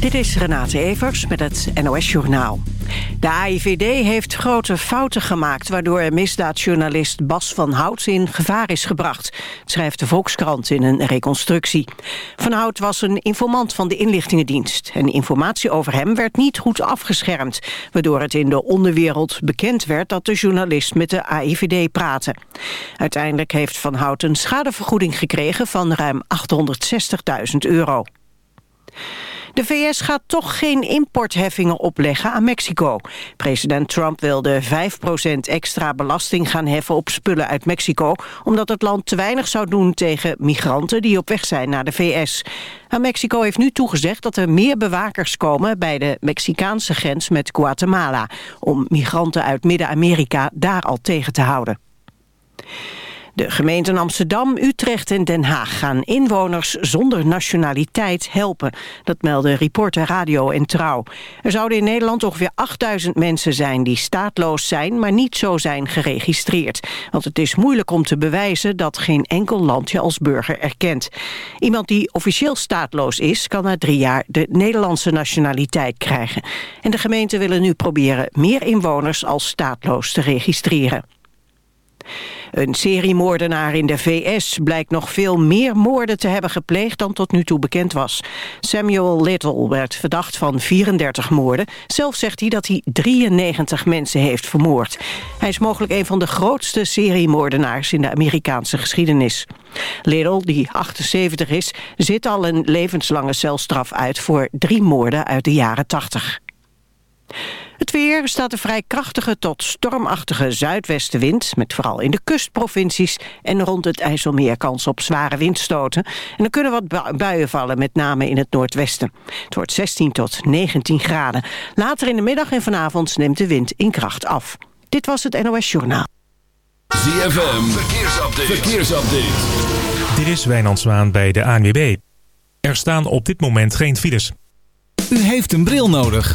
Dit is Renate Evers met het NOS Journaal. De AIVD heeft grote fouten gemaakt... waardoor misdaadjournalist Bas van Hout in gevaar is gebracht. schrijft de Volkskrant in een reconstructie. Van Hout was een informant van de inlichtingendienst... en informatie over hem werd niet goed afgeschermd... waardoor het in de onderwereld bekend werd... dat de journalist met de AIVD praatte. Uiteindelijk heeft Van Hout een schadevergoeding gekregen... van ruim 860.000 euro. De VS gaat toch geen importheffingen opleggen aan Mexico. President Trump wilde 5% extra belasting gaan heffen op spullen uit Mexico... omdat het land te weinig zou doen tegen migranten die op weg zijn naar de VS. Maar Mexico heeft nu toegezegd dat er meer bewakers komen... bij de Mexicaanse grens met Guatemala... om migranten uit Midden-Amerika daar al tegen te houden. De gemeenten Amsterdam, Utrecht en Den Haag gaan inwoners zonder nationaliteit helpen. Dat melden Reporter Radio en Trouw. Er zouden in Nederland ongeveer 8000 mensen zijn die staatloos zijn, maar niet zo zijn geregistreerd. Want het is moeilijk om te bewijzen dat geen enkel land je als burger erkent. Iemand die officieel staatloos is, kan na drie jaar de Nederlandse nationaliteit krijgen. En de gemeenten willen nu proberen meer inwoners als staatloos te registreren. Een seriemoordenaar in de VS blijkt nog veel meer moorden te hebben gepleegd dan tot nu toe bekend was. Samuel Little werd verdacht van 34 moorden. Zelf zegt hij dat hij 93 mensen heeft vermoord. Hij is mogelijk een van de grootste seriemoordenaars in de Amerikaanse geschiedenis. Little, die 78 is, zit al een levenslange celstraf uit voor drie moorden uit de jaren 80. Het weer staat een vrij krachtige tot stormachtige zuidwestenwind... met vooral in de kustprovincies en rond het IJsselmeer kans op zware windstoten. En er kunnen wat buien vallen, met name in het noordwesten. Het wordt 16 tot 19 graden. Later in de middag en vanavond neemt de wind in kracht af. Dit was het NOS Journaal. ZFM, verkeersupdate. verkeersupdate. Dit is Wijnand Zwaan bij de ANWB. Er staan op dit moment geen files. U heeft een bril nodig.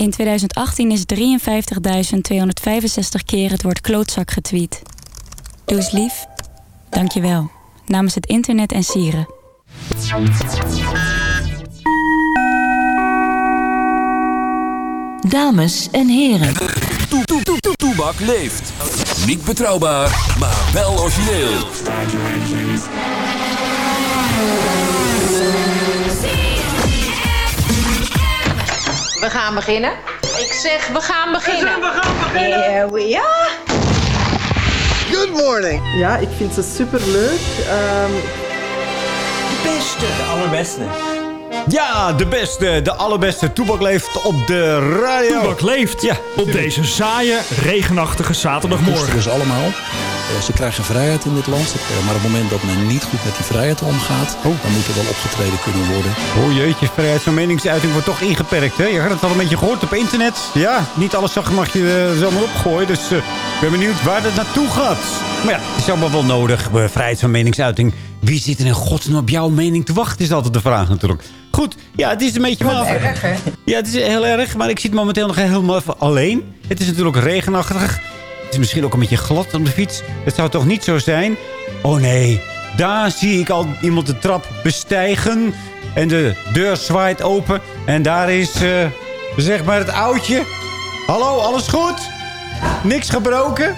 In 2018 is 53.265 keer het woord klootzak getweet. Doe eens lief. Dank je wel. Namens het internet en sieren. Dames en heren. Toe, toe, toe, toe, Toebak leeft. Niet betrouwbaar, maar wel origineel. We gaan beginnen. Ik zeg, we gaan beginnen. We gaan beginnen. Here we are. Good morning. Ja, ik vind ze super leuk. De beste. De allerbeste. Ja, de beste, de allerbeste Toebak leeft op de radio. Toebak leeft ja, op deze saaie, regenachtige zaterdagmorgen. Dus allemaal. Eh, ze krijgen vrijheid in dit land. Eh, Maar op het moment dat men niet goed met die vrijheid omgaat... dan moet er wel opgetreden kunnen worden. Oh jeetje, vrijheid van meningsuiting wordt toch ingeperkt, hè? Je had het al een beetje gehoord op internet. Ja, niet alles zag mag je uh, zomaar opgooien. Dus ik ben benieuwd waar dat naartoe gaat. Maar ja, het is allemaal wel nodig, vrijheid van meningsuiting. Wie zit er in godsnaam op jouw mening te wachten, is altijd de vraag natuurlijk. Goed, ja, het is een beetje... Wat erg, hè? Ja, het is heel erg, maar ik zit momenteel nog helemaal even alleen. Het is natuurlijk regenachtig. Het is misschien ook een beetje glad op de fiets. Het zou toch niet zo zijn? Oh nee, daar zie ik al iemand de trap bestijgen. En de deur zwaait open. En daar is, uh, zeg maar, het oudje. Hallo, alles goed? Niks gebroken?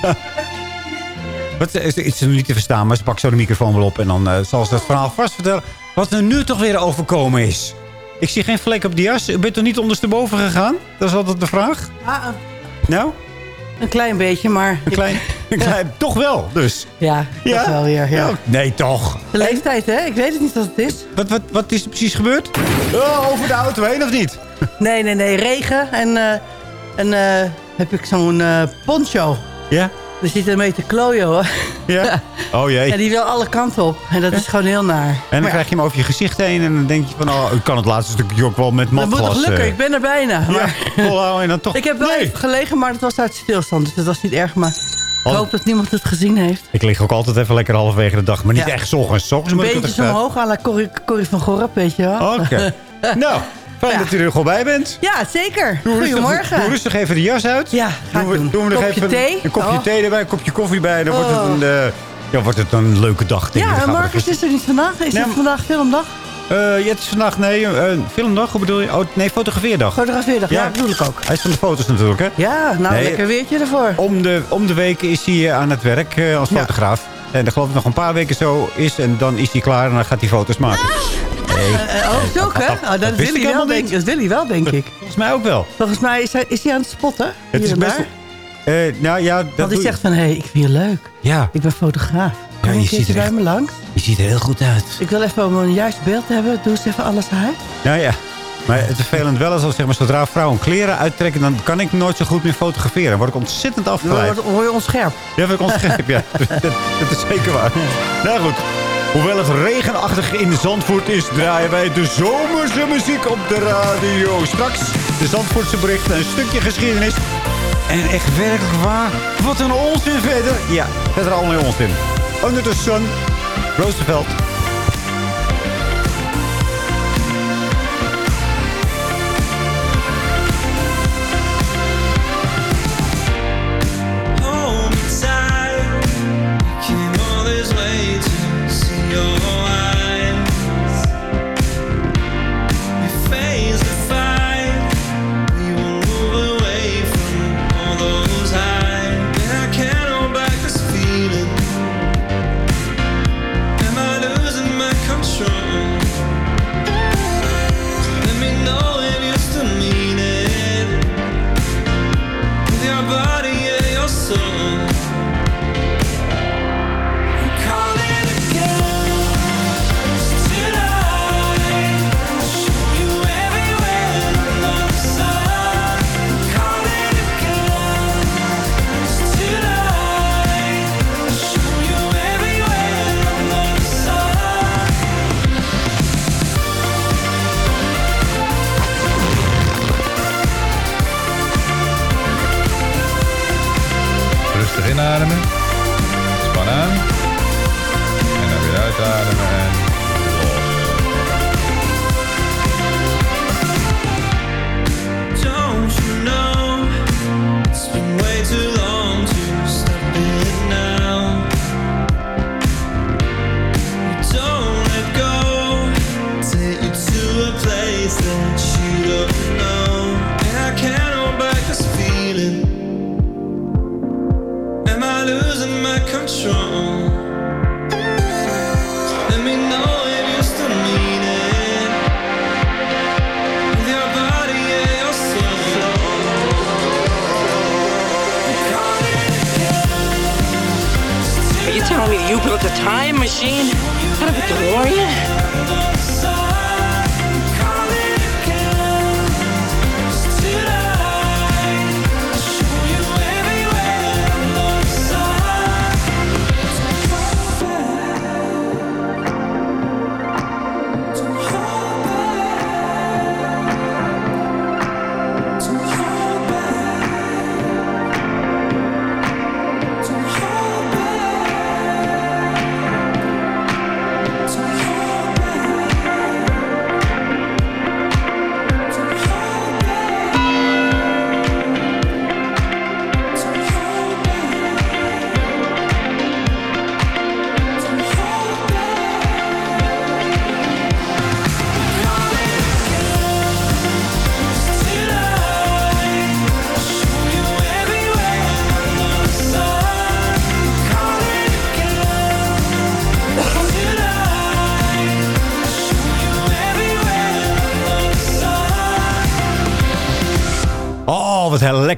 Wat is, is er niet te verstaan, maar ze pakt zo de microfoon wel op. En dan uh, zal ze dat verhaal vast vertellen. Wat er nu toch weer overkomen is. Ik zie geen vlek op de jas. U bent toch niet ondersteboven gegaan? Dat is altijd de vraag. Ah, nou? Een klein beetje, maar... Een klein, een klein toch wel, dus. Ja, ja? toch wel weer, ja. Nee, toch. De leeftijd, hè? Ik weet het niet wat het is. Wat, wat, wat is er precies gebeurd? Oh, over de auto heen, of niet? Nee, nee, nee. Regen en, uh, en heb ik zo'n poncho. Ja? Er zit een te klooien, hoor. Ja? Oh jee. Ja, die wil alle kanten op. En dat is gewoon heel naar. En dan krijg je hem over je gezicht heen. En dan denk je van, oh, ik kan het laatste stukje ook wel met matglas. Dat moet nog lukken. Ik ben er bijna. Maar... Ja, en dan toch... Ik heb wel nee. even gelegen, maar het was uit stilstand. Dus dat was niet erg. Maar ik hoop dat niemand het gezien heeft. Ik lig ook altijd even lekker halverwege de dag. Maar niet ja. echt ochtends. Beentjes ik omhoog aan la Corrie, Corrie van Gorp, weet je wel. Oké. Okay. nou... Fijn ja. dat u er gewoon bij bent. Ja, zeker. Doe Goedemorgen. Rustig, doe rustig even de jas uit. Ja, ga doen we, doen. we nog kopje even thee. een kopje oh. thee erbij, een kopje koffie bij. Dan oh. wordt, het een, uh, ja, wordt het een leuke dag. Denk ja, en Marcus is er niet vandaag. Is nee, het vandaag filmdag? Uh, ja, het is vandaag, nee, uh, filmdag, hoe bedoel je? Oh, nee, fotografeerdag. Fotografeerdag, ja, ja, bedoel ik ook. Hij is van de foto's natuurlijk, hè? Ja, nou, nee, lekker weertje ervoor. Om de, om de week is hij aan het werk uh, als fotograaf. Ja. En dan geloof ik nog een paar weken zo is. En dan is hij klaar en dan gaat hij foto's maken. Nee. Uh, oh, zo hè? Oh, dat, dat, wil hij wel, denk, dat wil hij wel, denk ik. Volgens mij ook wel. Volgens mij is hij, is hij aan het spotten. Het is best... Uh, nou ja, dat Want hij zegt van, hé, hey, ik vind je leuk. Ja. Ik ben fotograaf. Kom ja, je ziet er bij me langs? Je ziet er heel goed uit. Ik wil even een juist beeld hebben. Doe eens even alles uit. Nou ja. Maar het vervelend wel is als zeg maar, zodra vrouwen kleren uittrekken... dan kan ik nooit zo goed meer fotograferen. Dan word ik ontzettend afgeleid. Dan word je onscherp. Ja, word ik onscherp, ja. dat, dat is zeker waar. Nou goed. Hoewel het regenachtig in Zandvoort is, draaien wij de zomerse muziek op de radio. Straks de Zandvoortse berichten, een stukje geschiedenis. En echt werkelijk waar, wat een onzin verder. Ja, verder allemaal onzin. Under the Sun, Roosevelt.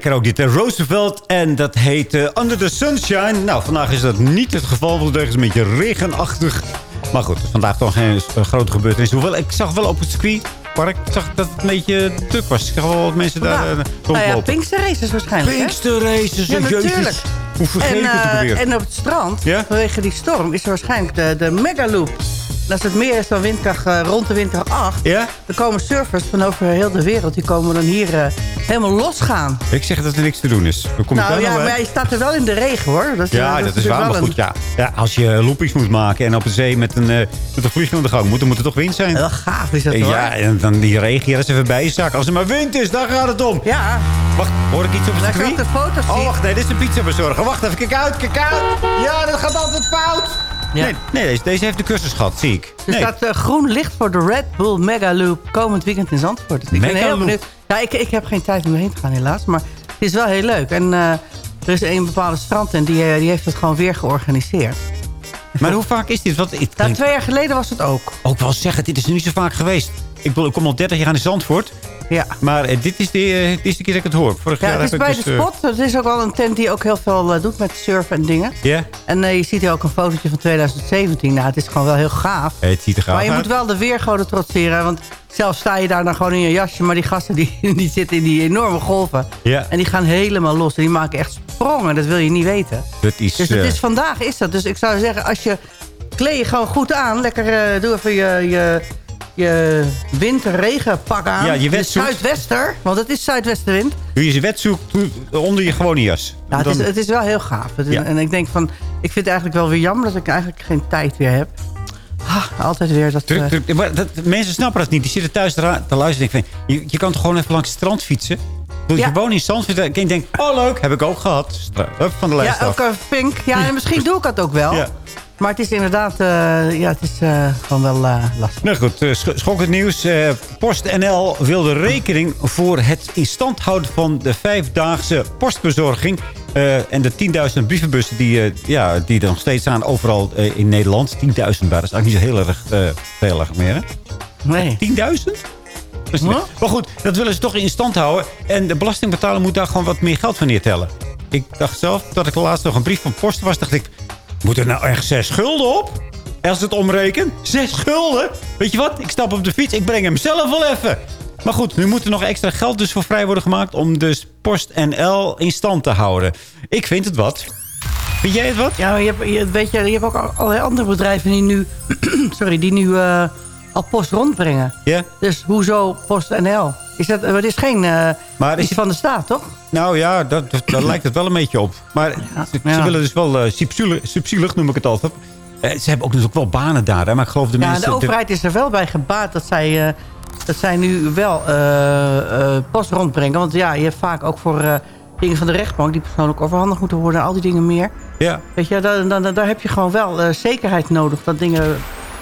Lekker ook dit. eh, Roosevelt en dat heet eh, Under the Sunshine. Nou, vandaag is dat niet het geval, het is een beetje regenachtig. Maar goed, vandaag toch geen eh, grote gebeurtenis. Hoewel, ik zag wel op het circuitpark zag dat het een beetje druk was. Ik zag wel wat mensen daar eh, Nou ja, rondlopen. Pinkster Races waarschijnlijk. hè? Pinkster Races, Ja, natuurlijk. Hoe vergeet en, het weer? En op het strand, Ja? vanwege die storm, is er waarschijnlijk de, de megaloop. Als het meer is dan windkracht, eh, rond de windkracht 8... Ja? dan komen surfers van over heel de wereld... die komen dan hier eh, helemaal losgaan. Ik zeg dat er niks te doen is. Hoe kom ik Nou ja, nou maar bij? je staat er wel in de regen, hoor. Dat, Ja, eh, dat, is waar. Maar goed, ja. ja. Als je loopings moet maken en op de zee met een, eh, met een aan de gang moet... dan moet er toch wind zijn. Heel gaaf is dat, Ja, hoor. en dan die regen, ja, dat is even bij je zak. Als er maar wind is, daar gaat het om. Ja. Wacht, hoor ik iets op het circuit? op de foto's Oh, zien. wacht, nee, dit is een pizza bezorger. Wacht even, kijk uit, kijk uit. Ja, dat gaat altijd fout. Ja. Nee, nee deze, deze heeft de cursus gehad, zie ik. Er Nee. staat eh, groen licht voor de Red Bull Mega Loop komend weekend in Zandvoort. Dus ik ben heel benieuwd. Ja, ik, ik heb geen tijd om heen te gaan helaas, maar het is wel heel leuk. En eh, er is een bepaalde strand en die, eh, die heeft het gewoon weer georganiseerd. Maar hoe vaak is dit? Want ik Nou, twee jaar geleden was het ook. ook wel zeggen, dit is er niet zo vaak geweest. Ik, bedoel, ik kom al 30 jaar aan de Zandvoort. Ja. Maar eh, dit, is de, dit is de keer dat ik het hoor. Vorig Ja, jaar het is bij dus, de eh, spot. Het is ook wel een tent die ook heel veel doet met surfen en dingen. Ja, En je ziet hier ook een fotootje van 2017. Nou, het is gewoon wel heel gaaf. het ziet er gaaf Maar je uit. moet wel de weergoden trotseren. Want zelf sta je daar dan gewoon in je jasje. Maar die gasten die, die zitten in die enorme golven. Ja. En die gaan helemaal los. En die maken echt sprongen. Dat wil je niet weten. Dat is, Dus het eh, is vandaag is dat. Dus ik zou zeggen, als je kleed je gewoon goed aan. Lekker eh, doe even je, je, je winterregenpak aan. Ja, je wetsuit. zuidwester. Want het is zuidwestenwind. Doe je je doe onder je gewone jas. Nou, het, is, het is wel heel gaaf. Is- Ja. En ik denk van, ik vind het eigenlijk wel weer jammer dat ik eigenlijk geen tijd weer heb. Ah, altijd weer dat... Druk, eh, druk. Maar dat, mensen snappen dat niet. Die zitten thuis te, luisteren. Ik denk, van, je, je kan toch gewoon even langs het strand fietsen? Doe je Ja. gewoon in Zandvoort. En ik denk, oh leuk, heb ik ook gehad. Hup, van de lijst ja, af. ook een pink. Ja, en misschien doe ik dat ook wel. Ja. Maar het is inderdaad, eh, ja, het is eh, gewoon wel eh, lastig. Nou goed, eh, sch schokkend nieuws. PostNL wil de rekening voor het in stand houden van de vijfdaagse postbezorging. en de 10.000 brievenbussen die, ja, die er nog steeds staan overal in Nederland. 10.000 waar, dat is eigenlijk niet zo heel erg veel erg meer, hè? Nee. 10.000? Dat is niet- Huh? Maar goed, dat willen ze toch in stand houden. En de belastingbetaler moet daar gewoon wat meer geld van neertellen. Ik dacht zelf dat ik laatst nog een brief van post was. dacht ik, moet er nou echt zes schulden op? Als het omreken, zes schulden? Weet je wat? Ik stap op de fiets, ik breng hem zelf wel even. Maar goed, nu moet er nog extra geld dus voor vrij worden gemaakt... om dus PostNL in stand te houden. Ik vind het wat. Vind jij het wat? Ja, maar je hebt, je, weet je, je hebt ook al- allerlei andere bedrijven die nu, sorry, die nu eh, al post rondbrengen. Ja? Dus hoezo PostNL? Is dat, het is geen eh Maar is iets van de staat, toch? Nou ja, dat, dat- daar lijkt het wel een beetje op. Maar ze, ze ja. willen dus wel subsidielig, subsidielig noem ik het altijd. Eh, ze hebben ook natuurlijk wel banen daar. Hè? Maar ik geloof de Ja, mensen... de overheid is er wel bij gebaat dat zij, dat zij nu wel post rondbrengen. Want ja, je hebt vaak ook voor dingen van de rechtbank... die persoonlijk overhandigd moeten worden, al die dingen meer. Ja. Weet je, dan, dan, daar heb je gewoon wel zekerheid nodig dat dingen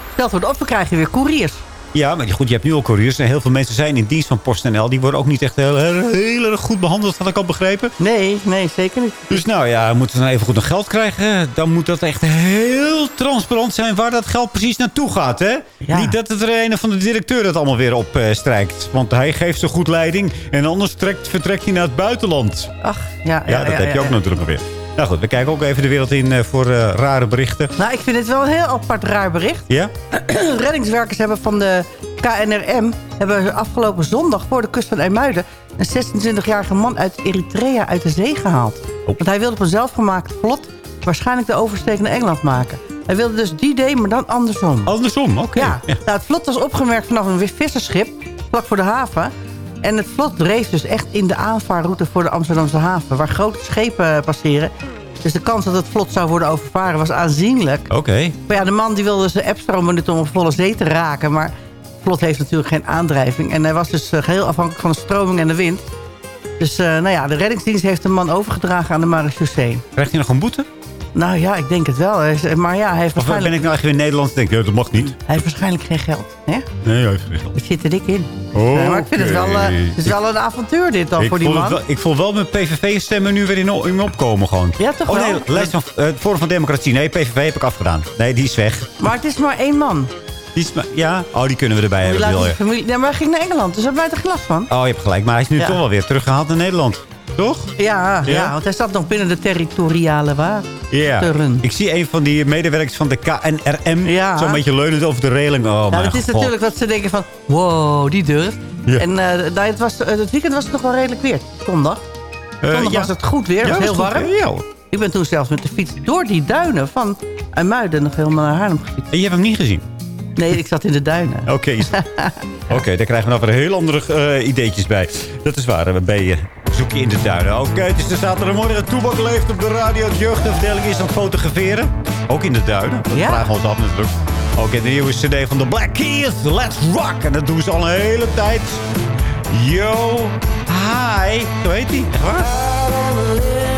gesteld worden. Of we krijgen weer couriers. Ja, maar goed, je hebt nu al couriers. En heel veel mensen zijn in dienst van PostNL. Die worden ook niet echt heel, heel, heel erg goed behandeld, had ik al begrepen. Nee, nee, zeker niet. Dus nou ja, moeten we dan even goed nog geld krijgen... dan moet dat echt heel transparant zijn waar dat geld precies naartoe gaat. Hè? Ja. Niet dat het er een van de directeur dat allemaal weer opstrijkt. Want hij geeft zo goed leiding... en anders trekt, vertrekt hij naar het buitenland. Ach, ja. Ja, dat heb je ook ja. natuurlijk nog weer. Nou goed, we kijken ook even de wereld in eh, voor eh, rare berichten. Nou, ik vind het wel een heel apart raar bericht. Ja? Reddingswerkers hebben van de KNRM... hebben afgelopen zondag voor de kust van IJmuiden... een 26-jarige man uit Eritrea uit de zee gehaald. Oh. Want hij wilde op een zelfgemaakt vlot... waarschijnlijk de oversteek naar Engeland maken. Hij wilde dus die day, maar dan andersom. Andersom, oké. Ja, Nou, het vlot was opgemerkt vanaf een visserschip... vlak voor de haven... En het vlot dreef dus echt in de aanvaarroute voor de Amsterdamse haven... waar grote schepen passeren. Dus de kans dat het vlot zou worden overvaren was aanzienlijk. Oké. Maar ja, de man die wilde zijn appstroom benutten om op volle zee te raken. Maar het vlot heeft natuurlijk geen aandrijving. En hij was dus eh, geheel afhankelijk van de stroming en de wind. Dus eh, nou ja, de reddingsdienst heeft de man overgedragen aan de marechaussee. Krijgt hij nog een boete? Nou ja, ik denk het wel. Maar ja, hij heeft Of ben waarschijnlijk, ik nou echt weer in Nederland en denk, ja, dat mag niet. hij heeft waarschijnlijk geen geld. Hè? Nee, hij heeft geen geld. Het zit er dik in. Eh, maar ik vind het wel, eh, het is wel een avontuur dit dan Ik voor die man. wel, ik voel wel mijn PVV-stemmen nu weer in, in me opkomen gewoon. Ja, toch oh wel? nee, lijst van eh, het Forum van Democratie. Nee, PVV heb ik afgedaan. Nee, die is weg. Maar het is maar één man. Die is, ma- ja, oh, die kunnen we erbij Die hebben. wil je. familie... Nee, maar hij ging naar Engeland, dus daar heb wij er last van. Oh, je hebt gelijk. Maar hij is nu Ja. toch wel weer teruggehaald naar Nederland. Toch? Ja, ja? Ja? want hij zat nog binnen de territoriale wateren. Ja. Ik zie een van die medewerkers van de KNRM. Ja. Zo'n beetje leunend over de reling. Oh, Nou, het is god. natuurlijk wat ze denken van... Wow, die durft. Ja. En nou, het, was, eh, het weekend was het nog wel redelijk weer. Zondag. Eh, Zondag ja. was het goed weer. Was heel warm. weer, ja. Ik ben toen zelfs met de fiets door die duinen van Muiden nog helemaal naar Haarlem gefietst. En je hebt hem niet gezien? Nee, ik zat in de duinen. Oké, Oké, daar krijgen we nog weer heel andere ideetjes bij. Dat is waar, we ben je zoek je in de duinen. Oké, het is de zaterdagmorgen. Toebak leeft op de radio. Het jeugdafdeling is aan het fotograferen. Ook in de duinen. Dat Ja. vragen we ons af natuurlijk. Oké, de nieuwe cd van de Black Keys. Let's rock. En dat doen ze al een hele tijd. Yo, hi. Zo heet. Echt waar?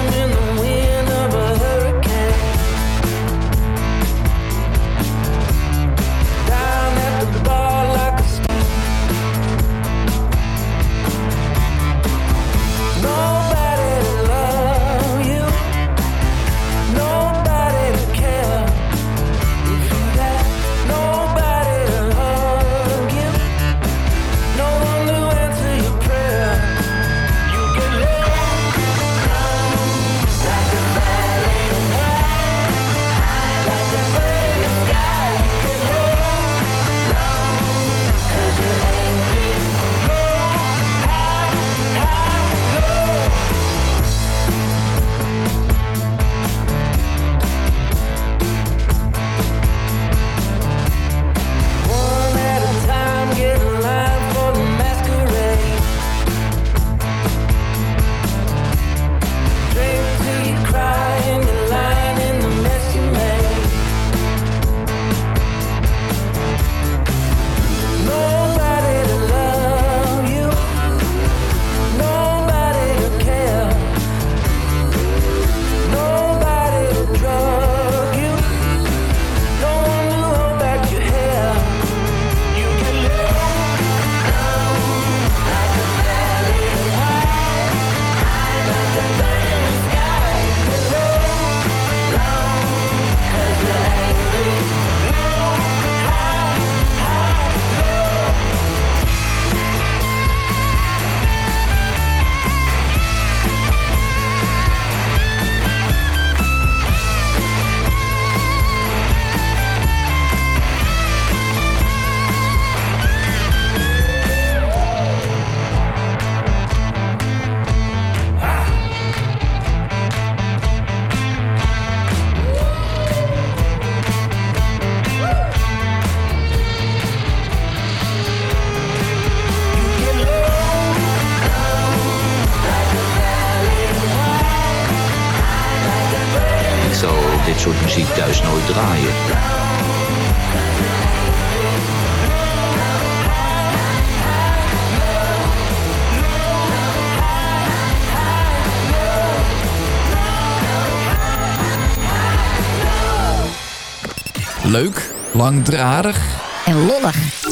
Leuk, langdradig en lollig.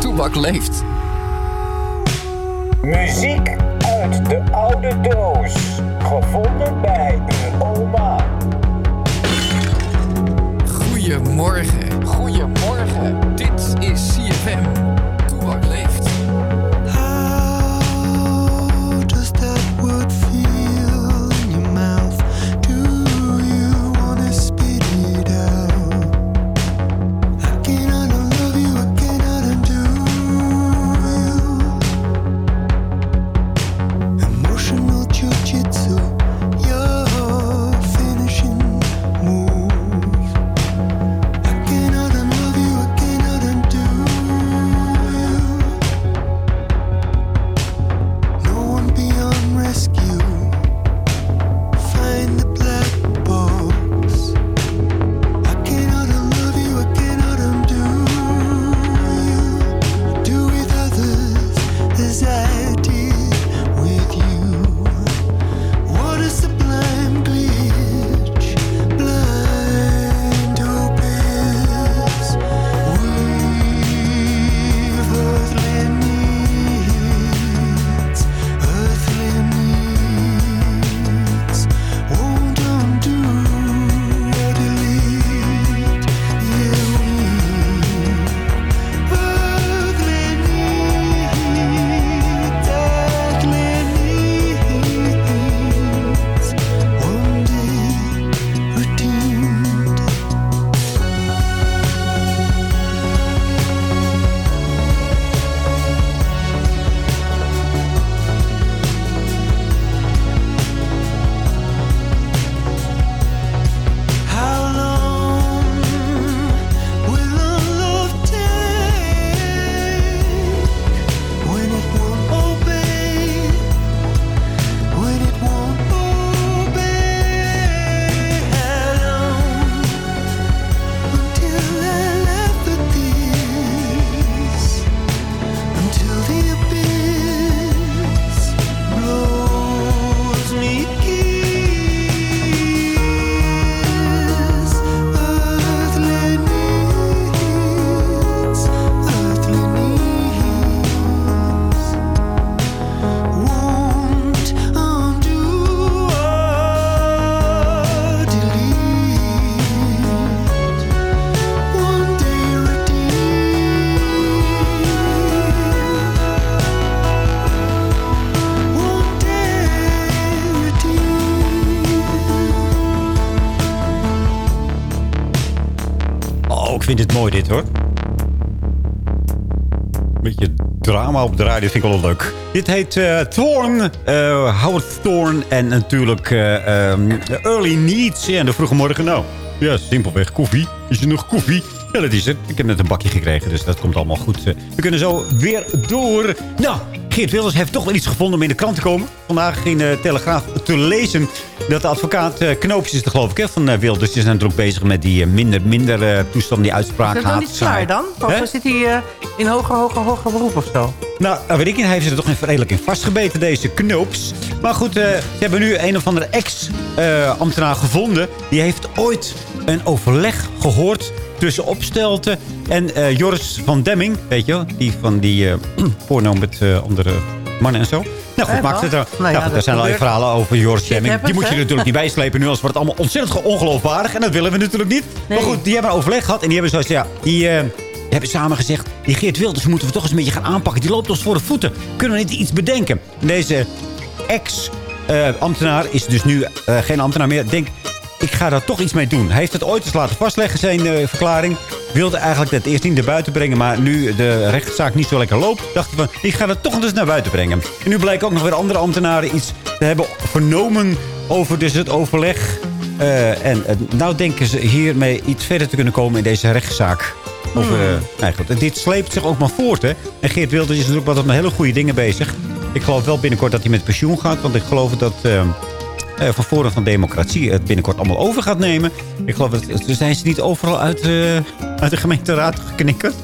Toebak leeft. Muziek uit de oude doos. Gevonden bij uw oma. Goedemorgen. Goedemorgen. Dit is CFM. Op de radio vind ik wel leuk. Dit heet eh Thorn, eh, Howard Thorn en natuurlijk eh, ehm, Early Needs. Ja, en de vroege morgen nou. Ja, simpelweg koffie. Is er nog koffie? Ja, dat is het. Ik heb net een bakje gekregen, dus dat komt allemaal goed. We kunnen zo weer door. Nou, Geert Wilders heeft toch wel iets gevonden om in de krant te komen. Vandaag in de Telegraaf te lezen dat de advocaat eh, Knoopjes is, de geloof ik, hè, van eh, Wilders. Die zijn natuurlijk bezig met die eh, minder, minder toestand, die uitspraak. Is dat niet klaar dan? Of Hè? zit hij in hoger, hoger, hoger beroep of zo? Nou, dat weet ik niet. Hij heeft er toch even redelijk in vastgebeten, deze knoops. Maar goed, ze hebben nu een of andere ex-ambtenaar gevonden. Die heeft ooit een overleg gehoord tussen Opstelten en Joris van Demming. Weet je wel? Die van die porno met andere mannen en zo. Nou goed, Eh, maakt het er. Nou Nou ja, goed, er zijn allerlei gebeurt. verhalen over Joris Shit Demming. Die moet je natuurlijk niet bijslepen nu, anders wordt het allemaal ontzettend ongeloofwaardig. En dat willen we natuurlijk niet. Nee. Maar goed, die hebben een overleg gehad en die hebben zoals, ja, die... eh, hebben samen gezegd, die Geert Wilders moeten we toch eens een beetje gaan aanpakken. Die loopt ons voor de voeten. Kunnen we niet iets bedenken? Deze ex-ambtenaar is dus nu eh, geen ambtenaar meer. Denk, ik ga daar toch iets mee doen. Hij heeft het ooit eens laten vastleggen, zijn eh, verklaring. Wilde eigenlijk het eerst niet naar buiten brengen. Maar nu de rechtszaak niet zo lekker loopt, dacht hij van... ik ga dat toch eens naar buiten brengen. En nu blijken ook nog weer andere ambtenaren iets te hebben vernomen... over dus het overleg. Eh, en eh, nou denken ze hiermee iets verder te kunnen komen in deze rechtszaak. Of, goed, en dit sleept zich ook maar voort, hè. En Geert Wilders is natuurlijk wat met hele goede dingen bezig. Ik geloof wel binnenkort dat hij met pensioen gaat. Want ik geloof dat eh, van Forum van Democratie het binnenkort allemaal over gaat nemen. Ik geloof dat zijn ze niet overal uit, eh, uit de gemeenteraad geknikkerd.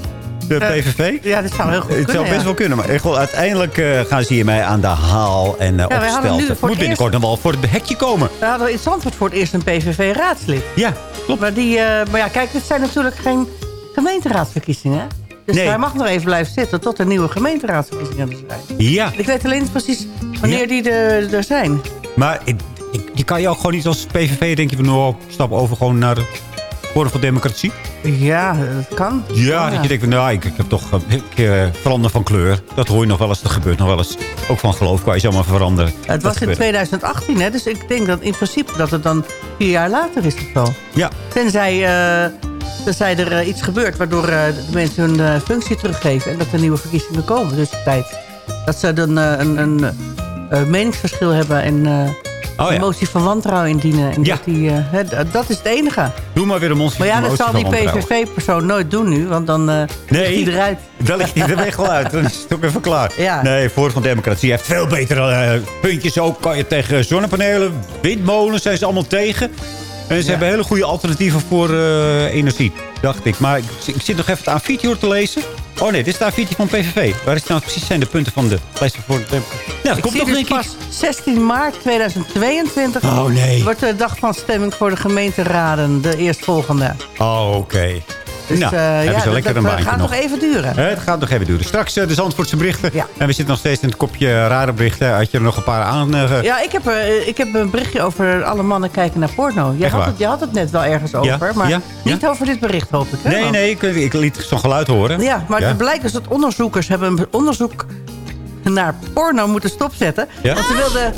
De Eh, PVV. Ja, dat zou heel goed Het kunnen, zou best ja. wel kunnen, maar ik uiteindelijk eh, gaan ze hiermee aan de haal en uh. Het voor moet het binnenkort nog wel voor het hekje komen. We hadden in Zandvoort voor het eerst een PVV-raadslid. Ja, klopt. Maar, die, maar ja, kijk, dit zijn natuurlijk geen gemeenteraadsverkiezingen. Dus Nee. hij mag nog even blijven zitten tot er nieuwe gemeenteraadsverkiezingen er zijn. Ja, Ik weet alleen niet precies wanneer die er, er zijn. maar kan je ook gewoon niet als PVV denk je van... nou, stap over gewoon naar de Forum van Democratie. Ja, dat kan. Ja, dat je denkt van, nou, ik, ik heb toch eh, ik, eh, verander van kleur. Dat hoor je nog wel eens, dat gebeurt nog wel eens. Ook van geloof kan je zomaar veranderen. Het Dat was in gebeurt. 2018, hè, dus ik denk dat in principe dat het dan vier jaar later is of zo. Ja, Tenzij, tenzij er iets gebeurt waardoor de mensen hun functie teruggeven... en dat er nieuwe verkiezingen komen dus tijd. Dat ze dan een, een meningsverschil hebben en Oh ja. een motie van wantrouwen indienen. En Ja. dat, die, eh, dat is het enige. doe maar weer een monster. Maar ja, dat motie zal die. PVV-persoon nooit doen nu, want dan eh Nee. ligt hij eruit. Dan ligt hij er weg wel uit. Dan is het ook even klaar. Ja. Nee, Forum van Democratie heeft veel betere eh, puntjes. Ook kan je tegen zonnepanelen, windmolens zijn ze allemaal tegen. En ze hebben hele goede alternatieven voor eh, energie, dacht ik. Maar ik, ik zit nog even het A4 te lezen. Oh nee, dit is het A4 van PVV. Waar is nou precies zijn de punten van de lijst voor... De... Nou, komt zie nog dus denk ik. pas 16 maart 2022 Oh nee. wordt de dag van stemming voor de gemeenteraden, de eerstvolgende. Oh, oké. Dus nou, eh, ja, dat, maandje gaat nog. nog even duren. Hè, het gaat nog even duren. Straks eh, de Zandvoortse berichten. Ja. En we zitten nog steeds in het kopje rare berichten. Had je er nog een paar aan... eh, Ja, ik heb, eh, ik heb een berichtje over alle mannen kijken naar porno. Echt had, het, je had het net wel ergens over, Ja, maar ja, niet over dit bericht, hoop ik. Hè? Nee, nee, ik, ik liet zo'n geluid horen. Ja, maar het blijkt dus dat onderzoekers hebben een onderzoek naar porno moeten stopzetten. Want ze wilden...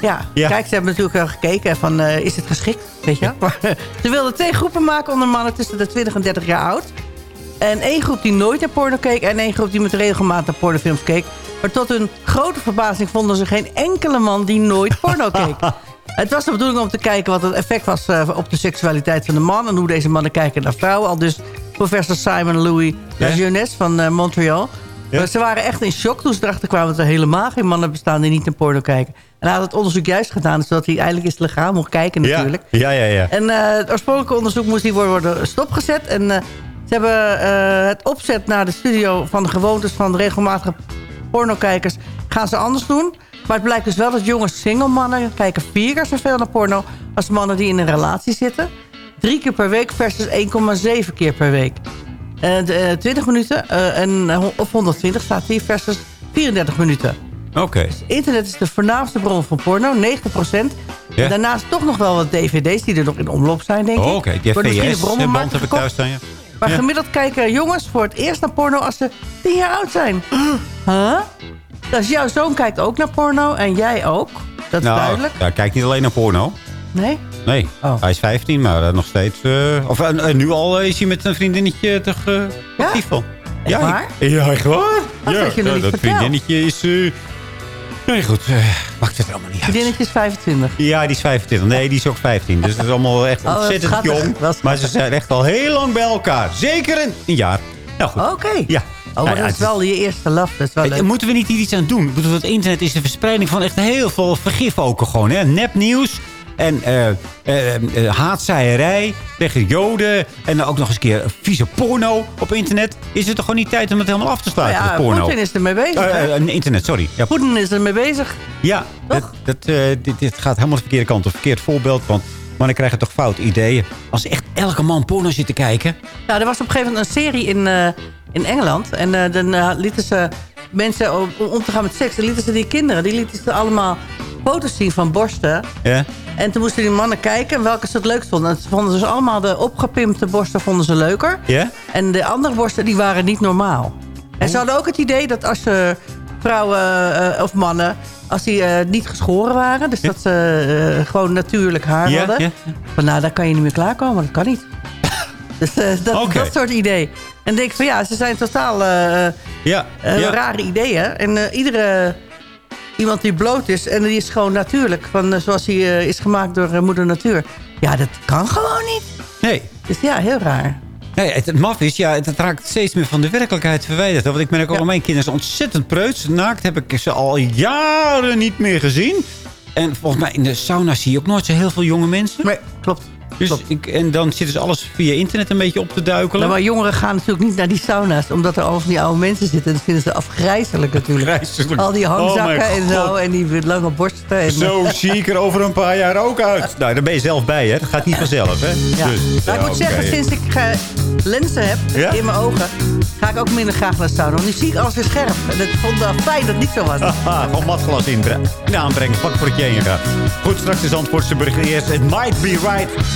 Ja, Ja. kijk, ze hebben natuurlijk wel gekeken van, eh, is het geschikt? Weet je? Maar, ze wilden twee groepen maken onder mannen tussen de 20 en 30 jaar oud. En één groep die nooit naar porno keek... en één groep die met regelmaat naar pornofilms keek. Maar tot hun grote verbazing vonden ze geen enkele man die nooit porno keek. Het was de bedoeling om te kijken wat het effect was eh, op de seksualiteit van de man... en hoe deze mannen kijken naar vrouwen. Al dus professor Simon Louis Ja? Lajeunesse van eh, Montreal. Ja? Maar Ze waren echt in shock toen ze erachter kwamen... dat er helemaal geen mannen bestaan die niet naar porno kijken. En hij had het onderzoek juist gedaan... zodat hij eindelijk eens legaal mocht kijken natuurlijk. Ja, ja, ja. En eh, het oorspronkelijke onderzoek moest hier worden stopgezet. En eh, ze hebben eh, het opzet naar de studio van de gewoontes van regelmatige pornokijkers... gaan ze anders doen. Maar het blijkt dus wel dat jonge single mannen kijken vier keer zoveel naar porno... als mannen die in een relatie zitten. Drie keer per week versus 1,7 keer per week. Eh, de, eh, 20 minuten eh, en, eh, of 120 staat hier versus 34 minuten. Oké. Internet is de voornaamste bron van porno, 90%. Ja. En daarnaast toch nog wel wat dvd's die er nog in omloop zijn, denk ik. Oh, oké. Die VS-band brommenmarkt heb ik thuis staan, ja. Maar Ja. gemiddeld kijken jongens voor het eerst naar porno als ze 10 jaar oud zijn. Huh? Dus jouw zoon kijkt ook naar porno en jij ook. Dat is Nou, duidelijk. ja, kijk niet alleen naar porno. Nee? Nee, Oh. hij is 15, maar nog steeds... eh, of eh, nu al eh, is hij met een vriendinnetje toch actief van. Echt waar? ik- ja, echt waar? Wat ja, ja, niet dat vriendinnetje is... nee, goed, maakt het allemaal niet uit. Vriendinnetje is 25. Ja, die is 25. Nee, die is ook 15. Dus dat is allemaal echt Oh, ontzettend schattig. jong. Maar ze zijn echt al heel lang bij elkaar. Zeker een, een jaar. Nou goed. Oké. Ja. Oh, maar Nou ja, dat is wel je eerste love. Dat is wel leuk. Moeten we niet hier iets aan doen? Ik bedoel, het internet is de verspreiding van echt heel veel vergif ook gewoon. Hè? Nepnieuws en haatzaaierij tegen joden. En dan ook nog eens een keer vieze porno op internet. Is het toch gewoon niet tijd om het helemaal af te sluiten, Nou ja, de porno? Poetin is ermee bezig. Internet, sorry. Ja, Poetin is ermee bezig. ja dat, dat, dit, dit gaat helemaal de verkeerde kant op. Verkeerd voorbeeld, want mannen krijgen toch fout ideeën. Als echt elke man porno zit te kijken... Ja, er was op een gegeven moment een serie in, in Engeland. En dan lieten ze mensen om, om te gaan met seks. Dan lieten ze die kinderen, die lieten ze allemaal foto's zien van borsten. Ja? En toen moesten die mannen kijken welke ze het leukst vonden. En ze vonden dus allemaal de opgepimpte borsten vonden ze leuker. Ja? En de andere borsten die waren niet normaal. En ze hadden ook het idee dat als ze vrouwen eh, of mannen... als die eh, niet geschoren waren... dus dat ze eh, gewoon natuurlijk haar Ja, hadden... ja. van nou, daar kan je niet meer klaarkomen. Dat kan niet. dus eh, dat, soort idee. En dan denk ik van ja, ze zijn totaal eh, Ja, eh, ja. rare ideeën. En eh, iedere... Iemand die bloot is en die is gewoon natuurlijk. Van, eh, zoals hij eh, is gemaakt door eh, moeder natuur. Ja, dat kan gewoon niet. Nee. Dus ja, heel raar. Nee, het, het maf is, ja, het, het raakt steeds meer van de werkelijkheid verwijderd. Want ik merk ook al mijn kinderen zijn ontzettend preuts. Naakt heb ik ze al jaren niet meer gezien. En volgens mij in de sauna zie je ook nooit zo heel veel jonge mensen. Nee, klopt. Dus ik, en dan zitten ze alles via internet een beetje op te duikelen. Nou, maar jongeren gaan natuurlijk niet naar die sauna's. Omdat er al van die oude mensen zitten. Dat vinden ze afgrijzelijk natuurlijk. Afgrijzelijk. Al die Oh hangzakken en zo. En die lange borsten. En, Zo zie ik er over een paar jaar ook uit. Nou, daar ben je zelf bij, hè. Dat gaat niet vanzelf, hè. Ja. Dus, Nou, ik ja, moet zeggen, sinds ik eh, lenzen heb Ja? in mijn ogen... ga ik ook minder graag naar de sauna. Want nu zie ik alles weer scherp. En ik vond het fijn dat het niet zo was. Haha, gewoon matglas in, aanbrengen, vlak voor het je heen gaat. Goed, straks is Antwoordse bericht eerst. It might be right,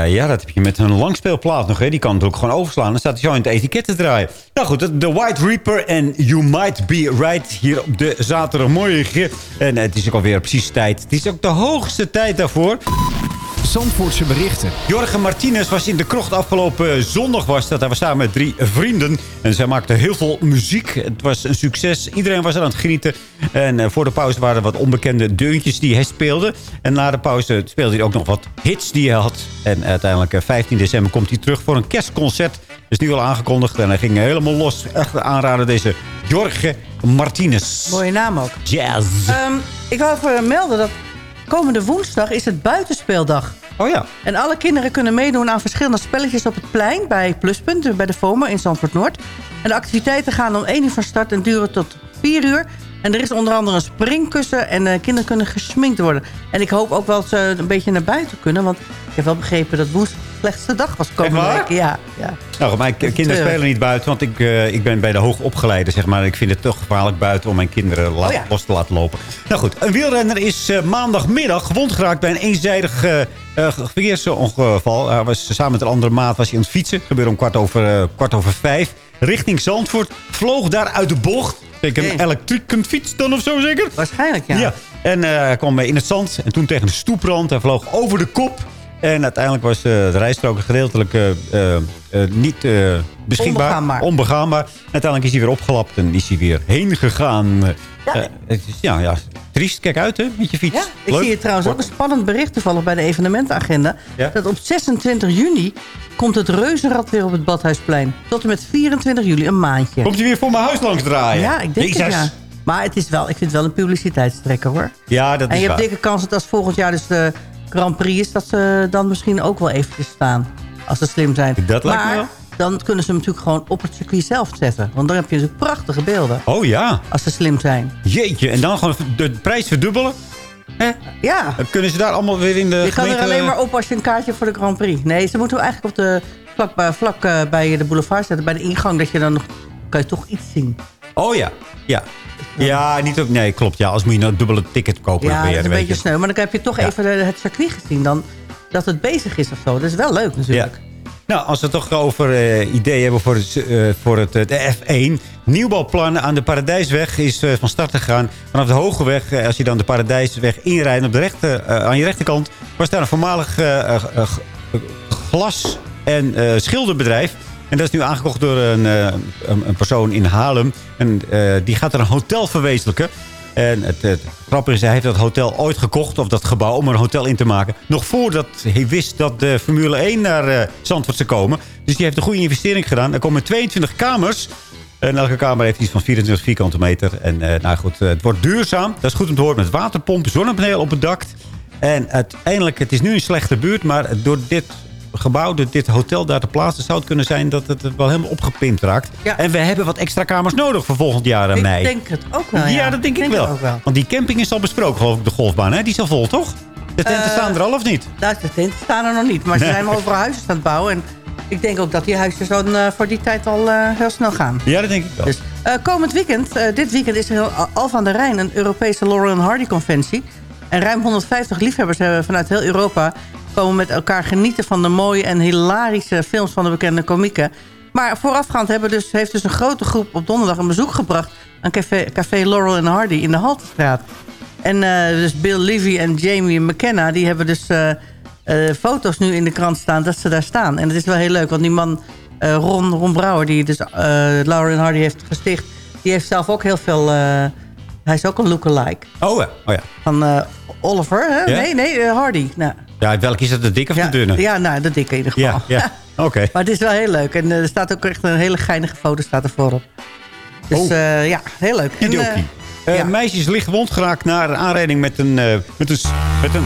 Ja, ja, dat heb je met een langspeelplaat nog. Hè. Die kan ook gewoon overslaan. Dan staat hij zo in het etiket te draaien. Nou goed, de White Reaper en You Might Be Right hier op de zaterdagmorgen. En het is ook alweer precies tijd. Het is ook de hoogste tijd daarvoor. Zandvoortse berichten. Jorge Martinez was in de krocht afgelopen zondag. Was dat. Hij was samen met drie vrienden. En zij maakten heel veel muziek. Het was een succes. Iedereen was er aan het genieten. En eh, voor de pauze waren er wat onbekende deuntjes die hij speelde. En na de pauze speelde hij ook nog wat hits die hij had. En uiteindelijk eh, 15 december komt hij terug voor een kerstconcert. Is nu al aangekondigd. En hij ging helemaal los. Echt aanraden deze Jorge Martinez. Mooie naam ook. Jazz. Ehm, ik wil even melden dat komende woensdag is het buitenspeeldag. Oh ja. En alle kinderen kunnen meedoen aan verschillende spelletjes op het plein... bij Pluspunt, bij de FOMO in Zandvoort Noord. En de activiteiten gaan om 1 uur van start en duren tot 4 uur. En er is onder andere een springkussen en eh, kinderen kunnen gesminkt worden. En ik hoop ook wel dat ze een beetje naar buiten kunnen. Want ik heb wel begrepen dat woens, slechtste dag was komende waar? week. Ja, ja. Nou, mijn kinderen spelen niet buiten, want ik, eh, ik ben bij de hoogopgeleide, zeg maar. Ik vind het toch gevaarlijk buiten om mijn kinderen Oh ja. los te laten lopen. Nou goed, een wielrenner is eh, maandagmiddag gewond geraakt bij een eenzijdig eh, verkeersongeval. Hij was samen met een andere maat was hij aan het fietsen. Gebeurde om kwart over, kwart over vijf. Richting Zandvoort. Vloog daar uit de bocht. Ik een Oké. elektrische fiets dan of zo zeker? Waarschijnlijk, ja. Ja. En hij kwam in het zand en toen tegen de stoeprand. Hij vloog over de kop. En uiteindelijk was eh, de rijstrook gedeeltelijk eh, eh, niet beschikbaar. Onbegaanbaar. Onbegaanbaar. Uiteindelijk is hij weer opgelapt en is hij weer heen gegaan. Ja. Het is, ja, ja, triest. Kijk uit, hè, met je fiets. Ja, ik Leuk. zie hier trouwens ook een spannend bericht toevallig bij de evenementenagenda. Ja. Dat op 26 juni komt het reuzenrad weer op het Badhuisplein. Tot en met 24 juli, een maandje. Komt hij weer voor mijn huis langs draaien? Ja, ik denk het, ja. Maar het is wel, ik vind het wel een publiciteitstrekker hoor. Ja, dat en is je waar. hebt dikke kans dat als volgend jaar dus de Grand Prix is... dat ze dan misschien ook wel eventjes staan. Als ze slim zijn. Dat lijkt me wel. dan kunnen ze hem natuurlijk gewoon op het circuit zelf zetten. Want dan heb je natuurlijk prachtige beelden. Oh ja. Als ze slim zijn. Jeetje, en dan gewoon de prijs verdubbelen? Ja. Dan kunnen ze daar allemaal weer in de Je kan er gemeente- alleen maar op als je een kaartje voor de Grand Prix. Nee, ze moeten eigenlijk op de, vlak, bij, vlak eh, bij de boulevard zetten. Bij de ingang, dat je dan nog... kan je toch iets zien. Oh ja, ja. Ja, niet ook, nee, klopt. Ja, als moet je een dubbele ticket kopen. Ja, dat is een weet beetje je. sneu. Maar dan heb je toch Ja. even het circuit gezien. Dan, dat het bezig is of zo. Dat is wel leuk natuurlijk. Nou, als we het toch over eh, ideeën hebben voor, het, eh, voor het, eh, de F1. Nieuwbouwplannen aan de Paradijsweg is van start gegaan. Vanaf de Hogeweg, als je dan de Paradijsweg inrijdt... Op de rechter, aan je rechterkant was daar een voormalig glas- en schilderbedrijf. En dat is nu aangekocht door een, eh, een, persoon in Haarlem. En eh, die gaat er een hotel verwezenlijken. En het, het grappige is, hij heeft dat hotel ooit gekocht, of dat gebouw, om er een hotel in te maken. Nog voordat hij wist dat de Formule 1 naar eh, Zandvoort zou komen. Dus die heeft een goede investering gedaan. Er komen 22 kamers. En elke kamer heeft iets van 24 vierkante meter. En nou goed, het wordt duurzaam. Dat is goed om te horen met waterpomp, zonnepaneel op het dak. En uiteindelijk, het is nu een slechte buurt, maar door dit gebouw, dit hotel daar te plaatsen, zou het kunnen zijn dat het wel helemaal opgepimpt raakt. En we hebben wat extra kamers nodig voor volgend jaar in Ik mei. denk het ook wel, ja. Ja, dat denk ik, wel. Want die camping is al besproken, geloof ik, de golfbaan. Hè? Die is al vol, toch? De tenten Eh, staan er al, of niet? Nou, de tenten staan er nog niet. Maar ze Nee. zijn wel over huizen aan het bouwen. En ik denk ook dat die huisjes dan eh, voor die tijd al eh, heel snel gaan. Ja, dat denk ik wel. Dus, komend weekend, dit weekend is er Alphen aan de Rijn... een Europese Laurel en Hardy conventie. En ruim 150 liefhebbers hebben vanuit heel Europa... komen met elkaar genieten van de mooie en hilarische films van de bekende komieken. Maar voorafgaand hebben dus, heeft dus een grote groep op donderdag een bezoek gebracht... aan café, café Laurel en Hardy in de Haltestraat. En eh, dus Bill Levy en Jamie McKenna... die hebben dus eh, eh, foto's nu in de krant staan dat ze daar staan. En dat is wel heel leuk, want die man Ron, Ron Brouwer... die dus Laurel en Hardy heeft gesticht... die heeft zelf ook heel veel... hij is ook een lookalike. Oh ja, oh ja. Van Oliver, hè? Nee, nee, Hardy. Nou, Ja, welke is dat, de dikke of de dunne? ja, nou, de dikke in ieder geval. ja. ja. Oké. Maar het is wel heel leuk. En eh, er staat ook echt een hele geinige foto staat er voorop. Dus Oh. eh, ja, heel leuk. En, eh, Meisje is licht gewond geraakt na een aanrijding met een, met een, met een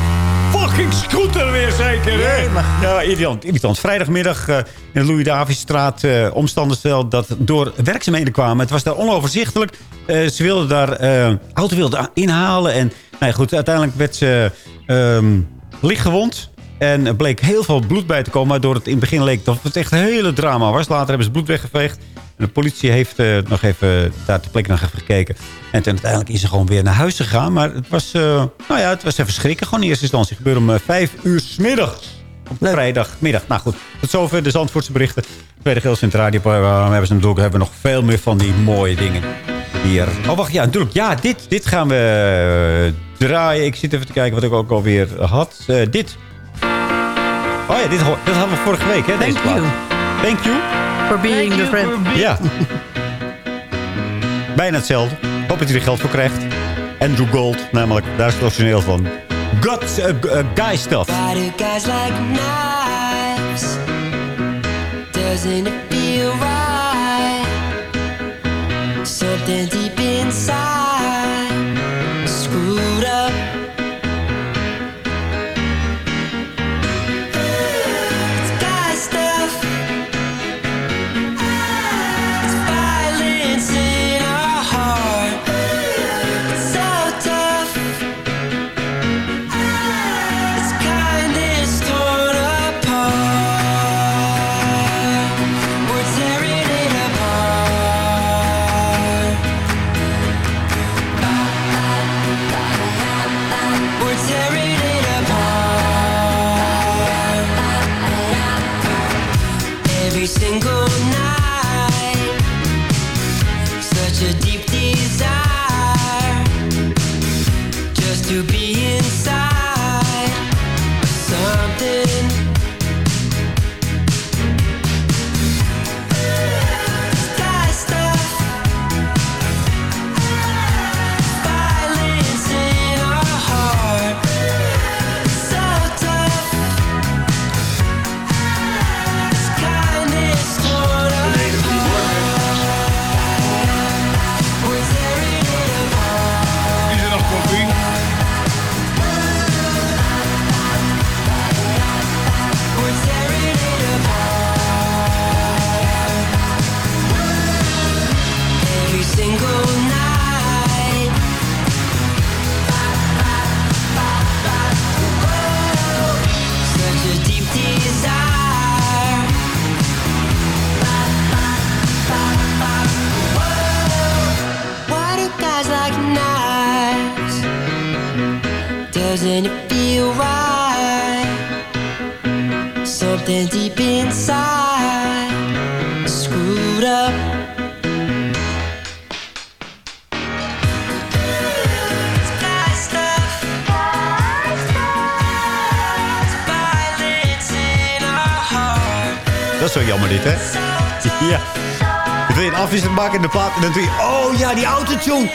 fucking scooter weer zeker. Hè? Ja, irritant, irritant. Vrijdagmiddag in de Louis-Davidstraat uh, omstanders wel dat door werkzaamheden kwamen. Het was daar onoverzichtelijk. Ze wilden daar auto wilden inhalen. En nou ja, goed, uiteindelijk werd ze ehm licht gewond. En er bleek heel veel bloed bij te komen. Waardoor het in het begin leek dat het echt een hele drama was. Later hebben ze bloed weggeveegd. En de politie heeft eh, nog even daar ter plekke nog even gekeken. En toen uiteindelijk is ze gewoon weer naar huis gegaan. Maar het was, eh, nou ja, het was even schrikken. Gewoon in eerste instantie. Het gebeurde om eh, vijf uur 's middags. Op vrijdagmiddag. Nou goed, tot zover de Zandvoortse berichten. Tweede Geels in het radioprogramma hebben ze natuurlijk hebben we nog veel meer van die mooie dingen hier. Oh wacht, ja, natuurlijk. Ja, dit, dit gaan we eh, draaien. Ik zit even te kijken wat ik ook alweer had. Eh, dit. Oh ja, dit, dit hadden we vorige week, hè? Deze Thank plaat. you. Thank you. For being the friend. Ja. Bijna hetzelfde. Hoop dat hij er geld voor krijgt. Andrew Gold, namelijk. Daar is het origineel van. God, eh, guy stuff. Why do guys like knives? Doesn't it Something deep inside Oh ja, die autotune.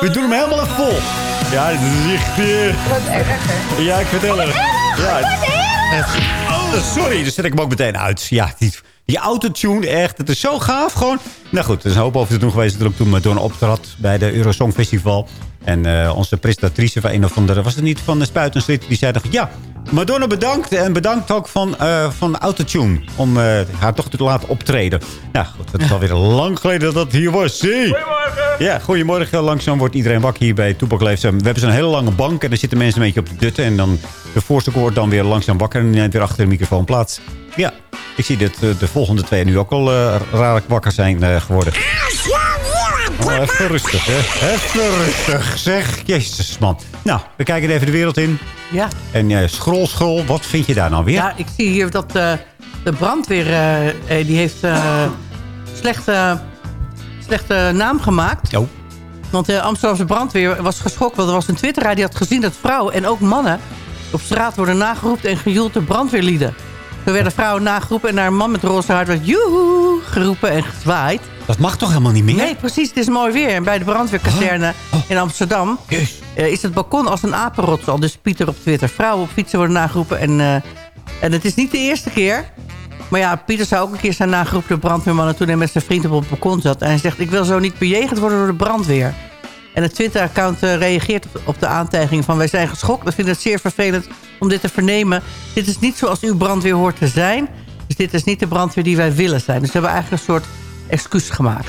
We doen hem helemaal even vol. Ja, dat is echt... eh, Wat erg, hè? Ja, ik vertel het. Ja, echt. Oh, sorry, dan zet ik hem ook meteen uit. Ja, die, die autotune, echt. Het is zo gaaf gewoon. Nou goed, er is een hoop over te doen geweest. Natuurlijk toen Madonna optrad bij de Eurosong Festival. En eh, onze presentatrice van een of andere... Was het niet van de Spuitenstrit? Die zei nog... Ja, Madonna bedankt. En bedankt ook van, eh van Autotune. Om eh, haar toch te laten optreden. Nou goed, het is alweer lang geleden dat dat hier was. Zie. Goedemorgen. Ja, goedemorgen. Langzaam wordt iedereen wakker hier bij Toepak. We hebben zo'n hele lange bank. En daar zitten mensen een beetje op de dutten. En dan de voorste wordt dan weer langzaam wakker. En die neemt weer achter de microfoon plaats. Ja, ik zie dat eh, de volgende twee nu ook al uh, raar wakker zijn eh, geworden. Oh, even rustig, hè. Even rustig, zeg. Jezus, man. Nou, we kijken even de wereld in. Ja. En uh, scroll, scroll, wat vind je daar nou weer? Ja, ik zie hier dat eh, de brandweer... eh, die heeft slechte, slechte naam gemaakt. Oh. Want de Amsterdamse brandweer was geschokt. Want er was een twitteraar die had gezien dat vrouwen en ook mannen... op straat worden nageroepen en gejoeld door brandweerlieden. Er werden vrouwen nageroepen en naar een man met roze haar werd... joehoe geroepen en gezwaaid. Dat mag toch helemaal niet meer? Nee, precies. Het is mooi weer. En bij de brandweerkazerne in Amsterdam eh, is het balkon als een apenrots. Al dus Pieter op Twitter. Vrouwen op fietsen worden nageroepen. En, eh, en het is niet de eerste keer. Maar ja, Pieter zou ook een keer zijn nageroepen door brandweermannen... toen hij met zijn vriend op het balkon zat. En hij zegt, ik wil zo niet bejegend worden door de brandweer. En het Twitter-account eh, reageert op, op de aantijging van... wij zijn geschokt. We vinden het zeer vervelend om dit te vernemen. Dit is niet zoals uw brandweer hoort te zijn. Dus dit is niet de brandweer die wij willen zijn. Dus we hebben eigenlijk een soort excuus gemaakt.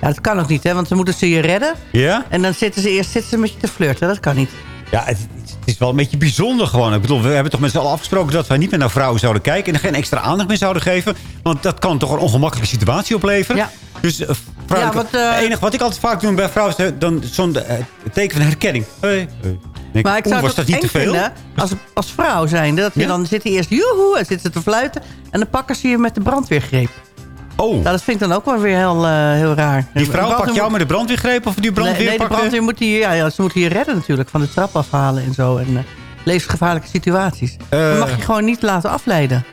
Ja, dat kan ook niet, hè? Want dan moeten ze je redden. Ja? En dan zitten ze eerst zitten ze met je te flirten. Dat kan niet. Ja, het, het is wel een beetje bijzonder gewoon. Ik bedoel, we hebben toch met z'n allen afgesproken... dat wij niet meer naar vrouwen zouden kijken... en er geen extra aandacht meer zouden geven. Want dat kan toch een ongemakkelijke situatie opleveren. Ja. Dus uh, vrouwen, Ja, wat, eh, het enige wat ik altijd vaak doe bij vrouwen... is eh, dan zo'n eh, teken van herkenning. Hey, hey. Denk, Maar ik zou was dat niet te veel? vinden als, als vrouw zijnde. Dat je Ja? dan zit eerst joehoe en zitten ze te fluiten. En dan pakken ze je met de brandweergreep. Oh. Nou, dat vind ik dan ook wel weer heel, eh, heel raar. Die vrouw pakt jou met de brandweergreep of die brandweer nee, nee, de brandweer moet die, ja, ja, ze moeten je redden natuurlijk. Van de trap afhalen en zo. En eh, levensgevaarlijke situaties. Eh. Dan mag je gewoon niet laten afleiden.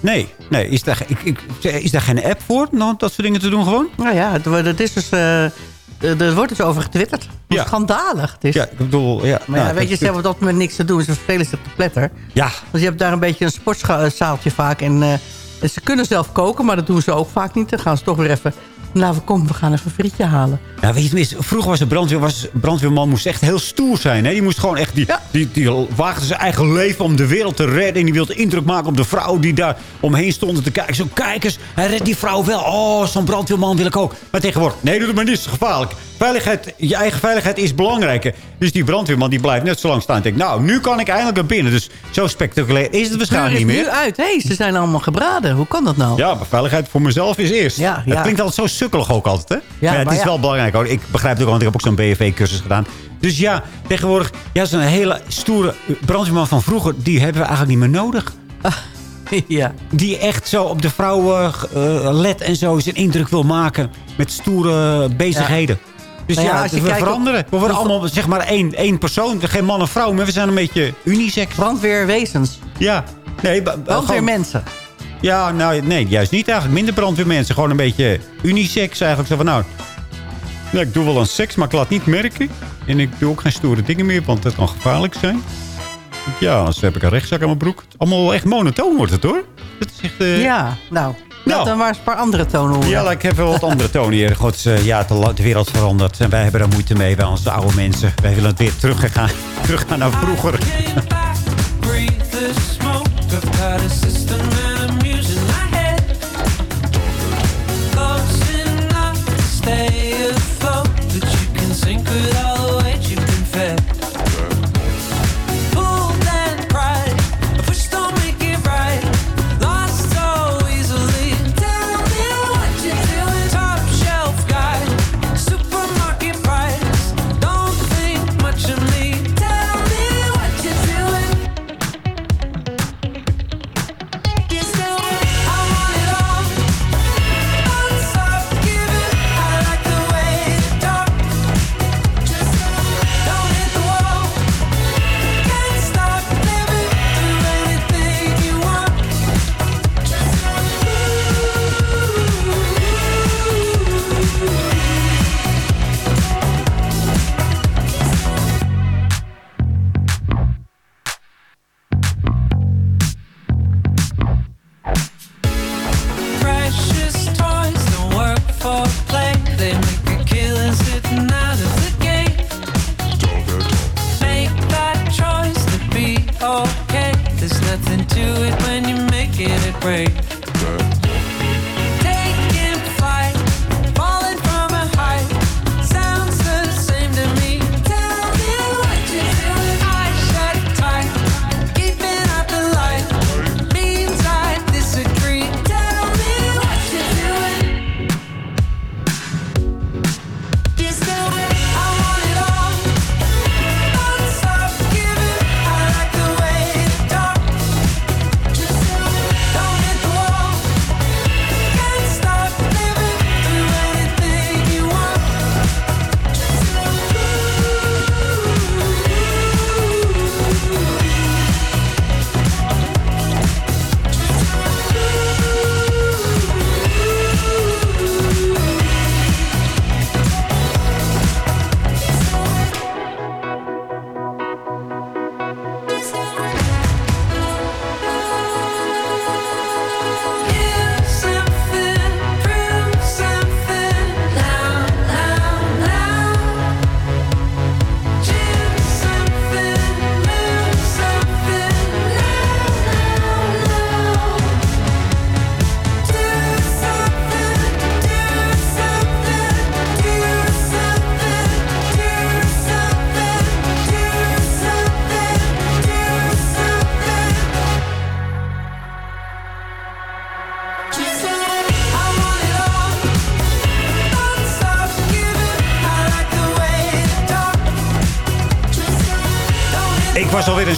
Nee, nee is, daar, ik, ik, is daar geen app voor? Nou, dat soort dingen te doen gewoon? Nou ja, het is dus... er wordt dus over getwitterd. Hoe Ja. Schandalig. Het is. Ja, ik bedoel... Ja, Maar ja, nou, weet je, dat- ze hebben op dat moment niks te doen. Ze vervelen zich te pletter. Ja, Want je hebt daar een beetje een sportzaaltje vaak. En eh, ze kunnen zelf koken, maar dat doen ze ook vaak niet. Dan gaan ze toch weer even... Nou, kom, we gaan even een frietje halen. Ja, weet je, tenminste, vroeger was brandweer, was, brandweerman moest echt heel stoer zijn. Hè? Die moest gewoon echt, die, die, die waagde zijn eigen leven om de wereld te redden. En die wilde indruk maken op de vrouwen die daar omheen stonden te kijken. Zo, kijk eens, hij redt die vrouw wel. Oh, zo'n brandweerman wil ik ook. Maar tegenwoordig, nee, doe het maar niet, is gevaarlijk. Veiligheid, je eigen veiligheid is belangrijker. Dus die brandweerman die blijft net zo lang staan. En denkt, nou, nu kan ik eindelijk naar binnen. Dus zo spectaculair is het waarschijnlijk niet meer. nu uit. Hé, ze zijn allemaal gebraden. Hoe kan dat nou? Ja, maar veiligheid voor mezelf is eerst. Ja, Het ja. klinkt altijd zo sukkelig ook altijd, hè? Ja, maar het is wel belangrijk Ik begrijp het ook, want ik heb ook zo'n BFV-cursus gedaan. Dus ja, tegenwoordig, ja, zo'n hele stoere brandweerman van vroeger, die hebben we eigenlijk niet meer nodig. ja. Die echt zo op de vrouwen eh, let en zo zijn indruk wil maken met stoere bezigheden. Dus Nou ja, ja, als je we kijkt veranderen. We worden allemaal zeg maar één, één persoon. Geen man en vrouw, maar we zijn een beetje unisex. Brandweerwezens. Ja. Nee, Brandweermensen. ja, nou, nee, juist niet eigenlijk. Minder brandweermensen. Gewoon een beetje unisex eigenlijk. Zo van, nou, ja, ik doe wel een seks, maar ik laat niet merken. En ik doe ook geen stoere dingen meer, want dat kan gevaarlijk zijn. Ja, anders heb ik een rechtszak aan mijn broek. Allemaal echt monotoon wordt het, hoor. Dat is echt... eh, Ja, nou. Nou. Dan maar eens een paar andere tonen horen. Ja, ik heb wel wat andere tonen hier. God, eh, ja, de, wereld verandert. En wij hebben daar moeite mee, wij als oude mensen. Wij willen het weer teruggaan, teruggaan naar vroeger.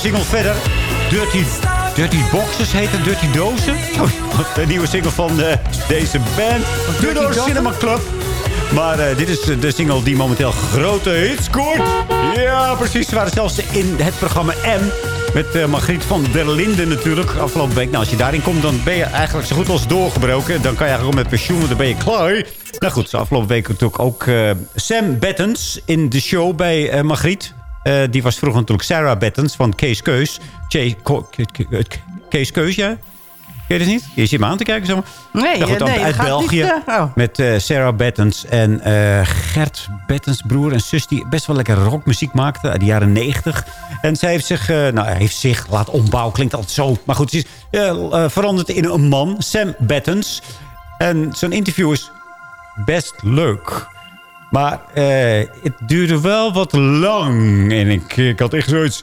Single verder. Dirty, Dirty Boxes heet het, Dirty Dozen. Oh, de nieuwe single van eh, deze band. The Doors Cinema Club. Maar eh, dit is de single die momenteel grote hits scoort. Ja, precies. Ze waren zelfs in het programma M. Met eh, Margriet van der Linden natuurlijk. Afgelopen week. Nou, als je daarin komt, dan ben je eigenlijk zo goed als doorgebroken. Dan kan je eigenlijk ook met pensioen, want dan ben je klaar. Nou goed, afgelopen week natuurlijk ook eh, Sam Bettens in de show bij eh Margriet. Eh, die was vroeger natuurlijk Sarah Bettens van Kees Keus. Kees Keus, ja? Ken je dat niet? Je zit me aan te kijken. Zo. Nee, Nou goed, nee, uit België. niet, eh, oh. Met eh, Sarah Bettens en Gert Bettens, broer en zus... die best wel lekker rockmuziek maakten uit de jaren 90. En zij heeft zich, nou, heeft zich laat ombouwen. Klinkt altijd zo. Maar goed, ze is veranderd in een man. Sam Bettens. En zo'n interview is best leuk. Maar eh, het duurde wel wat lang. En ik, ik had echt zoiets...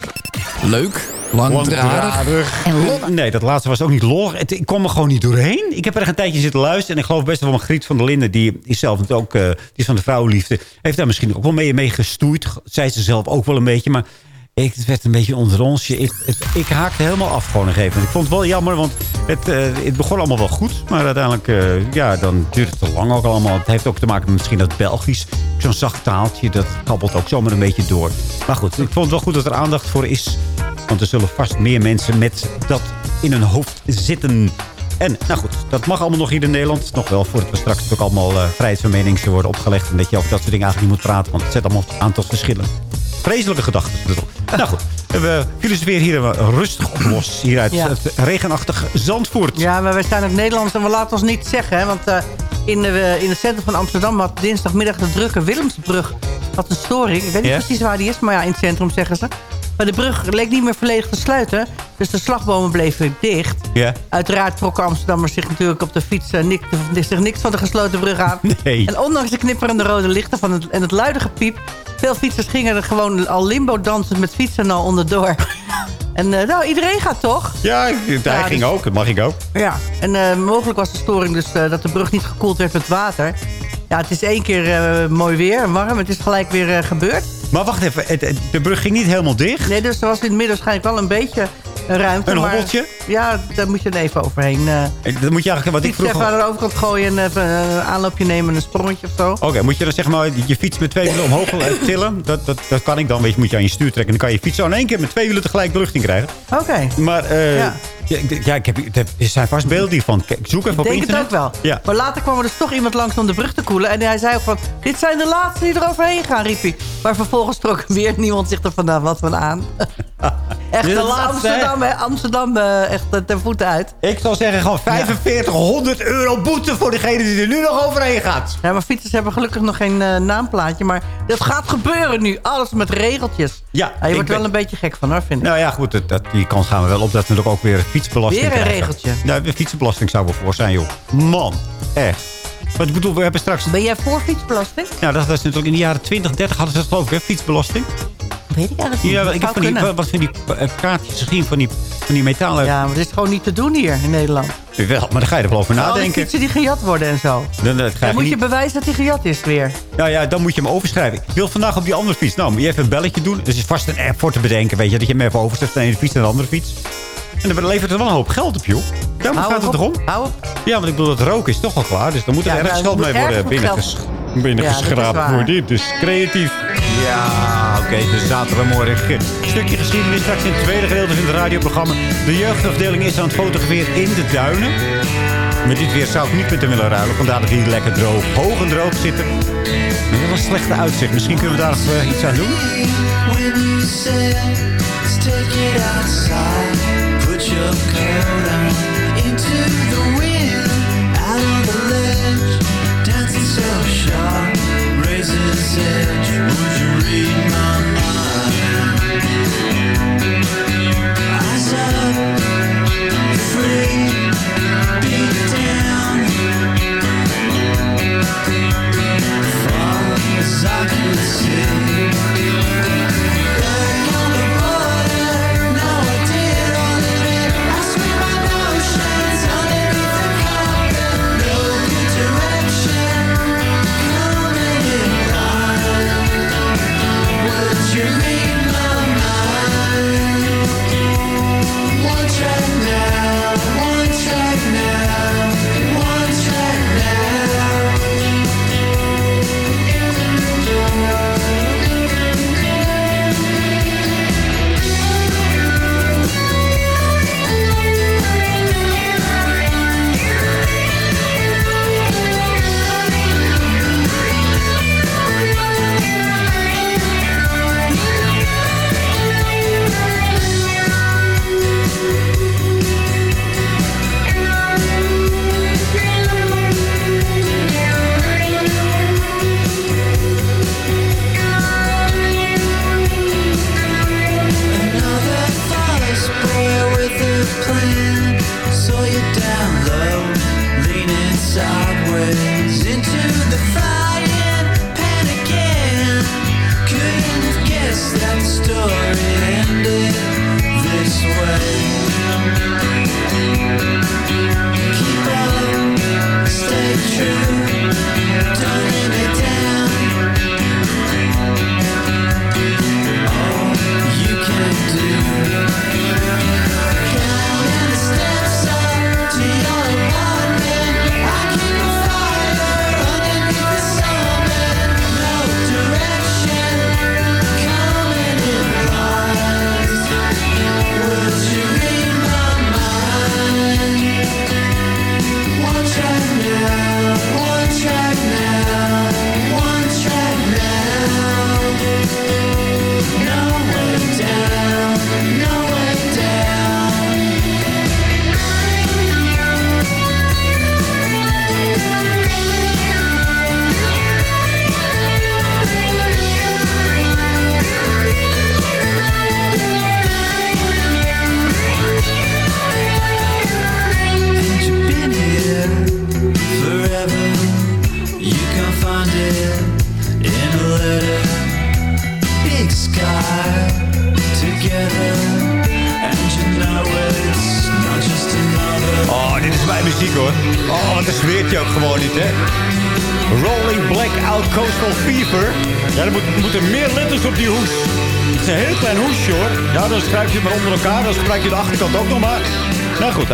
Leuk, langdradig. En lollig. Nee, dat laatste was ook niet lollig. Het, ik kwam er gewoon niet doorheen. Ik heb er echt een tijdje zitten luisteren. En ik geloof best wel van Griet van der Linden. Die is zelf ook... eh, die is van de vrouwenliefde. Heeft daar misschien ook wel mee, mee gestoeid. Zei ze zelf ook wel een beetje. Maar ik, het werd een beetje onder ons. Ik, ik haakte helemaal af gewoon een gegeven moment. Ik vond het wel jammer, want het, eh, het begon allemaal wel goed. Maar uiteindelijk, eh, ja, dan duurt het te lang ook allemaal. Het heeft ook te maken met misschien dat Belgisch. Zo'n zacht taaltje, dat kabbelt ook zomaar een beetje door. Maar goed, ik vond het wel goed dat er aandacht voor is. Want er zullen vast meer mensen met dat in hun hoofd zitten. En, nou goed, dat mag allemaal nog hier in Nederland. Nog wel, voordat we straks ook allemaal vrijheid van mening zullen worden opgelegd. En dat je over dat soort dingen eigenlijk niet moet praten. Want het zet allemaal een aantal verschillen. Vreselijke gedachten. nou goed, we filosoferen hier eh, rustig op los. Hier uit Ja. het regenachtige Zandvoort. Ja, maar wij zijn ook Nederlanders en we laten ons niet zeggen. Hè, want eh, in, de, in het centrum van Amsterdam had dinsdagmiddag de drukke Willemsbrug had een storing. Ik weet niet precies waar die is, maar ja, in het centrum zeggen ze. Maar de brug leek niet meer volledig te sluiten. Dus de slagbomen bleven dicht. Ja. Uiteraard trokken Amsterdammers zich natuurlijk op de fiets eh, nik, zich niks van de gesloten brug aan. Nee. En ondanks de knipperende rode lichten van het, en het luide gepiep... veel fietsers gingen er gewoon al limbo dansend met fietsen al onderdoor. En eh, nou, iedereen gaat toch? Ja, hij Ja, ging dus- ook. Dat mag ik ook. Ja, en eh, mogelijk was de storing dus dat de brug niet gekoeld werd met water. Ja, het is één keer mooi weer en warm. Het is gelijk weer gebeurd. Maar wacht even, de brug ging niet helemaal dicht? Nee, dus er was in het midden waarschijnlijk wel een beetje eh, ruimte. Een maar- hobbeltje? Ja, daar moet je er even overheen. eh Eh, Dat moet je eigenlijk, wat ik fiets even aan de overkant gooien en even een aanloopje nemen en een sprongetje of zo. Oké, moet je dan zeg maar je fiets met twee wielen omhoog eh, tillen? Dat, dat, dat kan ik dan. Weet je, moet je aan je stuur trekken. En dan kan je fiets zo in één keer met twee wielen tegelijk de lucht in krijgen. Oké. Maar eh, Ja. ja. ik- ja, ik heb, er zijn vast beelden hiervan. Kijk, zoek even Ik op denk het internet. ook wel. Ja. Maar later kwam er dus toch iemand langs om de brug te koelen. En hij zei ook van, dit zijn de laatste die er overheen gaan, riep hij. Maar vervolgens trok weer niemand zich er vandaan wat van aan. echt De laatste? Amsterdam, hè? Amsterdam eh, echt eh, ten voeten uit. Ik zou zeggen gewoon 4500 euro boete voor degene die er nu nog overheen gaat. Ja, maar fietsers hebben gelukkig nog geen eh, naamplaatje. Maar dat gaat gebeuren nu. Alles met regeltjes. Ja, je wordt ben- wel een beetje gek van, hoor, vind ik. Nou ja, goed, dat, dat- die kans gaan we wel op dat er ook weer fietsbelasting Weer een krijgen. regeltje. Nou, de fietsbelasting zou wel voor zijn, joh. Man, echt. Wat ik bedoel, we hebben straks... Ben jij voor fietsbelasting? Nou, dat was natuurlijk in de jaren 20, 30 hadden ze dat geloof ik, hè, fietsbelasting. Weet ik eigenlijk niet. Ja, Dat ik heb van die, wat van die eh, kaartjes gezien, van die, van die metalen... Ja, maar dat is gewoon niet te doen hier in Nederland. Wel, maar dan ga je er wel over Al die nadenken. fietsen die gejat worden en zo. Dan, Dan krijg moet je bewijzen dat die gejat is weer. Nou ja, dan moet je hem overschrijven. Ik wil vandaag op die andere fiets. Nou, moet je even een belletje doen. Dus is vast een app voor te bedenken, weet je. Dat je hem even overzet van de ene fiets naar de andere fiets. En dan levert het wel een hoop geld op, joh. Hou gaat het op, toch om? Hou op. Ja, want ik bedoel, dat rook is toch al klaar. Dus dan moet er Ja, ergens geld mee worden ergens binnengeschraapt Ja, waar. voor dit. Dus creatief. Ja, oké. dus zaterdagmorgen. Stukje geschiedenis straks in het tweede gedeelte van het radioprogramma. De jeugdafdeling is aan het fotograferen in de duinen. Met dit weer zou ik niet met hem willen ruilen. Vandaar dat we hier lekker droog, hoog en droog zitten. Dat is wel een slechte uitzicht. Misschien kunnen we daar nog eh, iets aan doen. When you said, let's take it outside, put your edge. Would you read my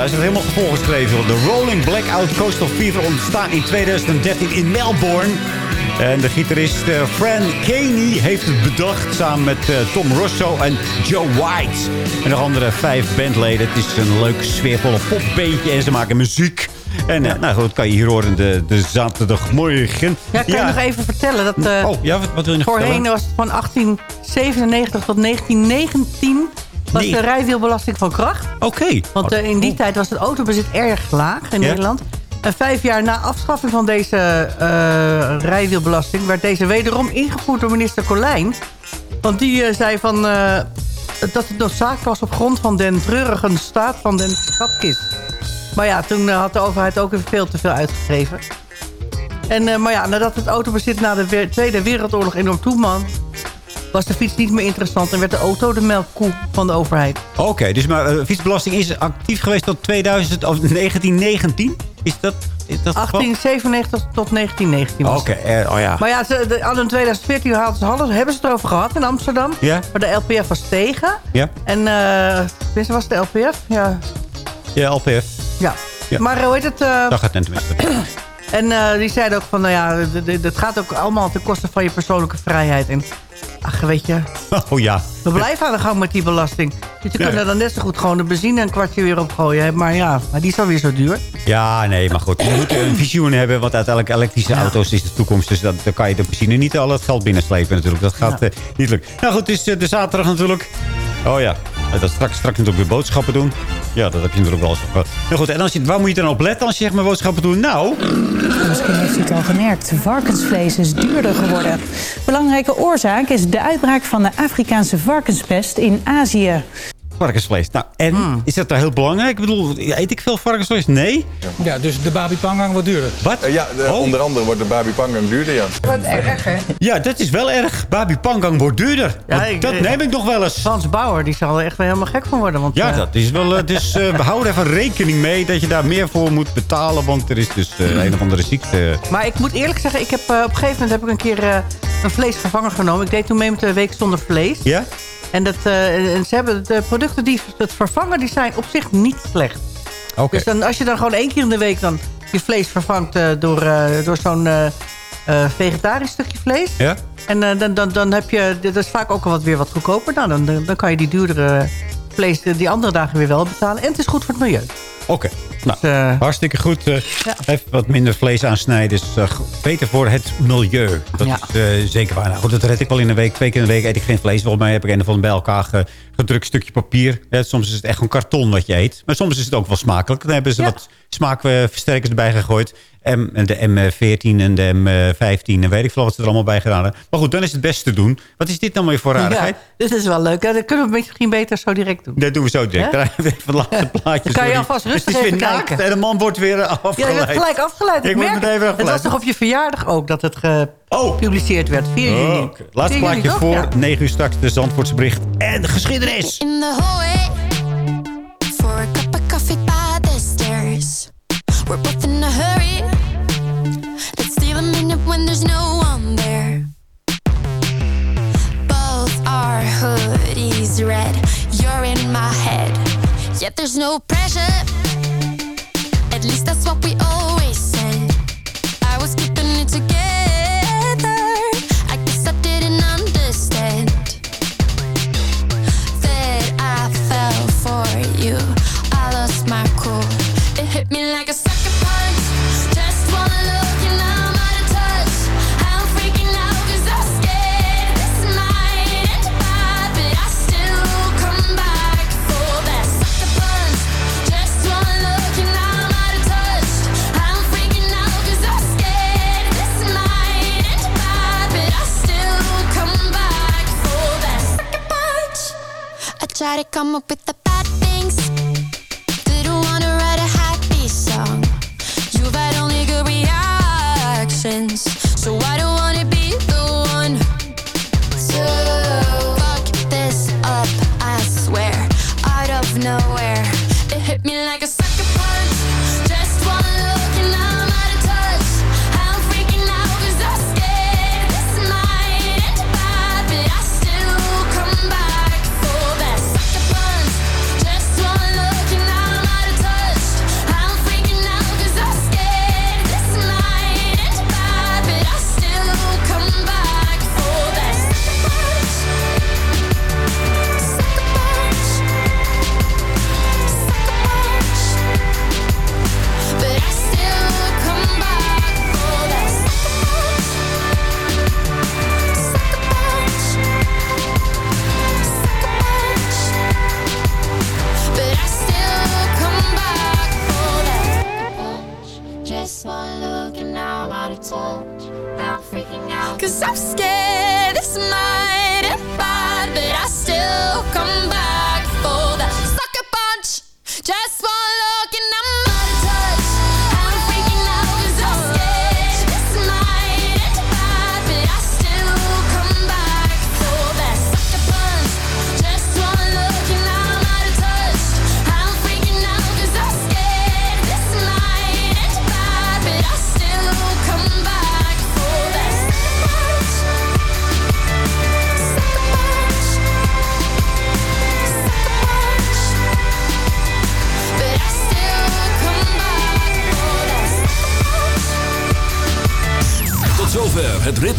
is er helemaal volgeschreven. De Rolling Blackout Coastal Fever ontstaan in 2013 in Melbourne. En de gitarist eh, Fran Caney heeft het bedacht samen met eh, Tom Russo en Joe White. En nog andere vijf bandleden. Het is een leuk sfeervolle popbeentje en ze maken muziek. En eh, nou goed, dat kan je hier horen de, de zaterdagmorgen. Ja, kan je nog even vertellen dat... Oh, ja, wat, wat wil je nog Voorheen vertellen? was het van 1897 tot 1919 was Nee. de rijwielbelasting van kracht. Oké. Want eh, in die tijd was het autobezit erg laag in. Nederland. En vijf jaar na afschaffing van deze eh, rijwielbelasting... werd deze wederom ingevoerd door minister Colijn. Want die eh, zei van, dat het noodzakelijk was op grond van den treurige staat van den schatkist. Maar ja, toen had de overheid ook weer veel te veel uitgegeven. En, maar ja, nadat het autobezit na de we- Tweede Wereldoorlog enorm toenam... was de fiets niet meer interessant en werd de auto de melkkoe van de overheid. Oké, dus maar eh, fietsbelasting is actief geweest tot 2000, of 1919? Is dat, is dat het geval? 1897 tot 1919 was Oké, eh, oh ja. Maar ja, ze, de, al in 2014 hadden ze, hebben ze het erover gehad in Amsterdam. Ja. Maar de LPF was tegen. Ja, En eh tenminste was het de LPF? Ja. ja LPF. ja. Ja. Maar hoe heet het? eh, Dat gaat tenminste. En eh, die zeiden ook van, nou ja, d- d- het gaat ook allemaal ten koste van je persoonlijke vrijheid. En ach, weet je, Oh ja. we blijven aan de gang met die belasting. Dus je Ja. kunt er dan net zo goed gewoon de benzine een kwartje weer opgooien. hè. Maar ja, maar die is dan weer zo duur. Ja, nee, maar goed. Je moet een visioen hebben, want uiteindelijk elektrische auto's is de toekomst. Dus dat, dan kan je de benzine niet al het geld binnenslepen natuurlijk. Dat gaat eh, niet lukken. Nou goed, het is eh, de zaterdag natuurlijk. Oh ja, Eh, dat straks, straks natuurlijk weer boodschappen doen. Ja, dat heb je natuurlijk wel eens gehad. Nou goed, en als je, waar moet je dan op letten als je echt maar boodschappen doet? Nou, Misschien heeft u het al gemerkt. Varkensvlees is duurder geworden. Belangrijke oorzaak is de uitbraak van de Afrikaanse varkenspest in Azië. Varkensvlees. Nou, en is dat daar heel belangrijk? Ik bedoel, eet ik veel varkensvlees? Nee. Ja, dus de babi pangang wordt duurder. Wat? ja, onder andere wordt de babi pangang duurder, ja. Wat erg, hè? Ja, dat is wel erg. Babi Pangang wordt duurder. Dat neem ik nog wel eens. Frans Bauer, die zal er echt wel helemaal gek van worden. Want, Ja, eh, dat is wel. eh, Dus eh, we houden even rekening mee dat je daar meer voor moet betalen. Want er is dus eh, een of andere ziekte. Maar ik moet eerlijk zeggen, ik heb, eh, op een gegeven moment heb ik een keer eh, een vleesvervanger genomen. Ik deed toen mee met de week zonder vlees. Ja? En, dat, eh, en ze hebben de producten die het vervangen, die zijn op zich niet slecht. Oké. Dus dan, als je dan gewoon één keer in de week dan je vlees vervangt eh, door, eh, door zo'n eh, eh, vegetarisch stukje vlees. Ja? En eh, dan, dan, dan heb je, dat is vaak ook al wat weer wat goedkoper. Nou, dan, dan, kan je die duurdere vlees eh, die andere dagen weer wel betalen. En het is goed voor het milieu. Oké. Nou, Dus, hartstikke goed. eh, Even wat minder vlees aansnijden is eh, beter voor het milieu. Dat Ja. is eh, zeker waar. Nou, goed, dat red ik wel in een week. Twee keer in de week eet ik geen vlees. Volgens mij heb ik een of bij elkaar ge- gedrukt stukje papier. Soms is het echt gewoon karton wat je eet. Maar soms is het ook wel smakelijk. Dan hebben ze wat smaakversterkers erbij gegooid. M, en de M14 en de M15 en weet ik veel wat ze er allemaal bij gedaan hebben. Maar goed, dan is het best te doen. Wat is dit nou weer voor rarigheid? Ja, dit is wel leuk. hè. Dat kunnen we misschien beter zo direct doen. Dat doen we zo direct. Ja? Even het laatste plaatje. Dan kan je alvast rustig even naakt En de man wordt weer eh, Ja, afgeleid. je werd gelijk afgeleid. Ik word merk meteen weer het. Het was afgeleid. toch op je verjaardag ook dat het gepubliceerd werd? 4 juni. Oh, oké. Laatste 4 juni, plaatje voor. Ja. 9 uur straks de Zandvoortse bericht. En de geschiedenis. In the hallway for a cup of coffee by the stairs. We're both in a hurry. Let's steal a minute when there's no one there. Both our hoodies red. You're in my head. Yet there's no pressure. At least that's what we always said. I was keeping it together. I guess I didn't understand that I fell for you. I lost my cool. It hit me like a try to come up with the bad things. Didn't wanna write a happy song. You've had only good reactions, so I don't wanna be the one to fuck this up. I swear, out of nowhere, it hit me like a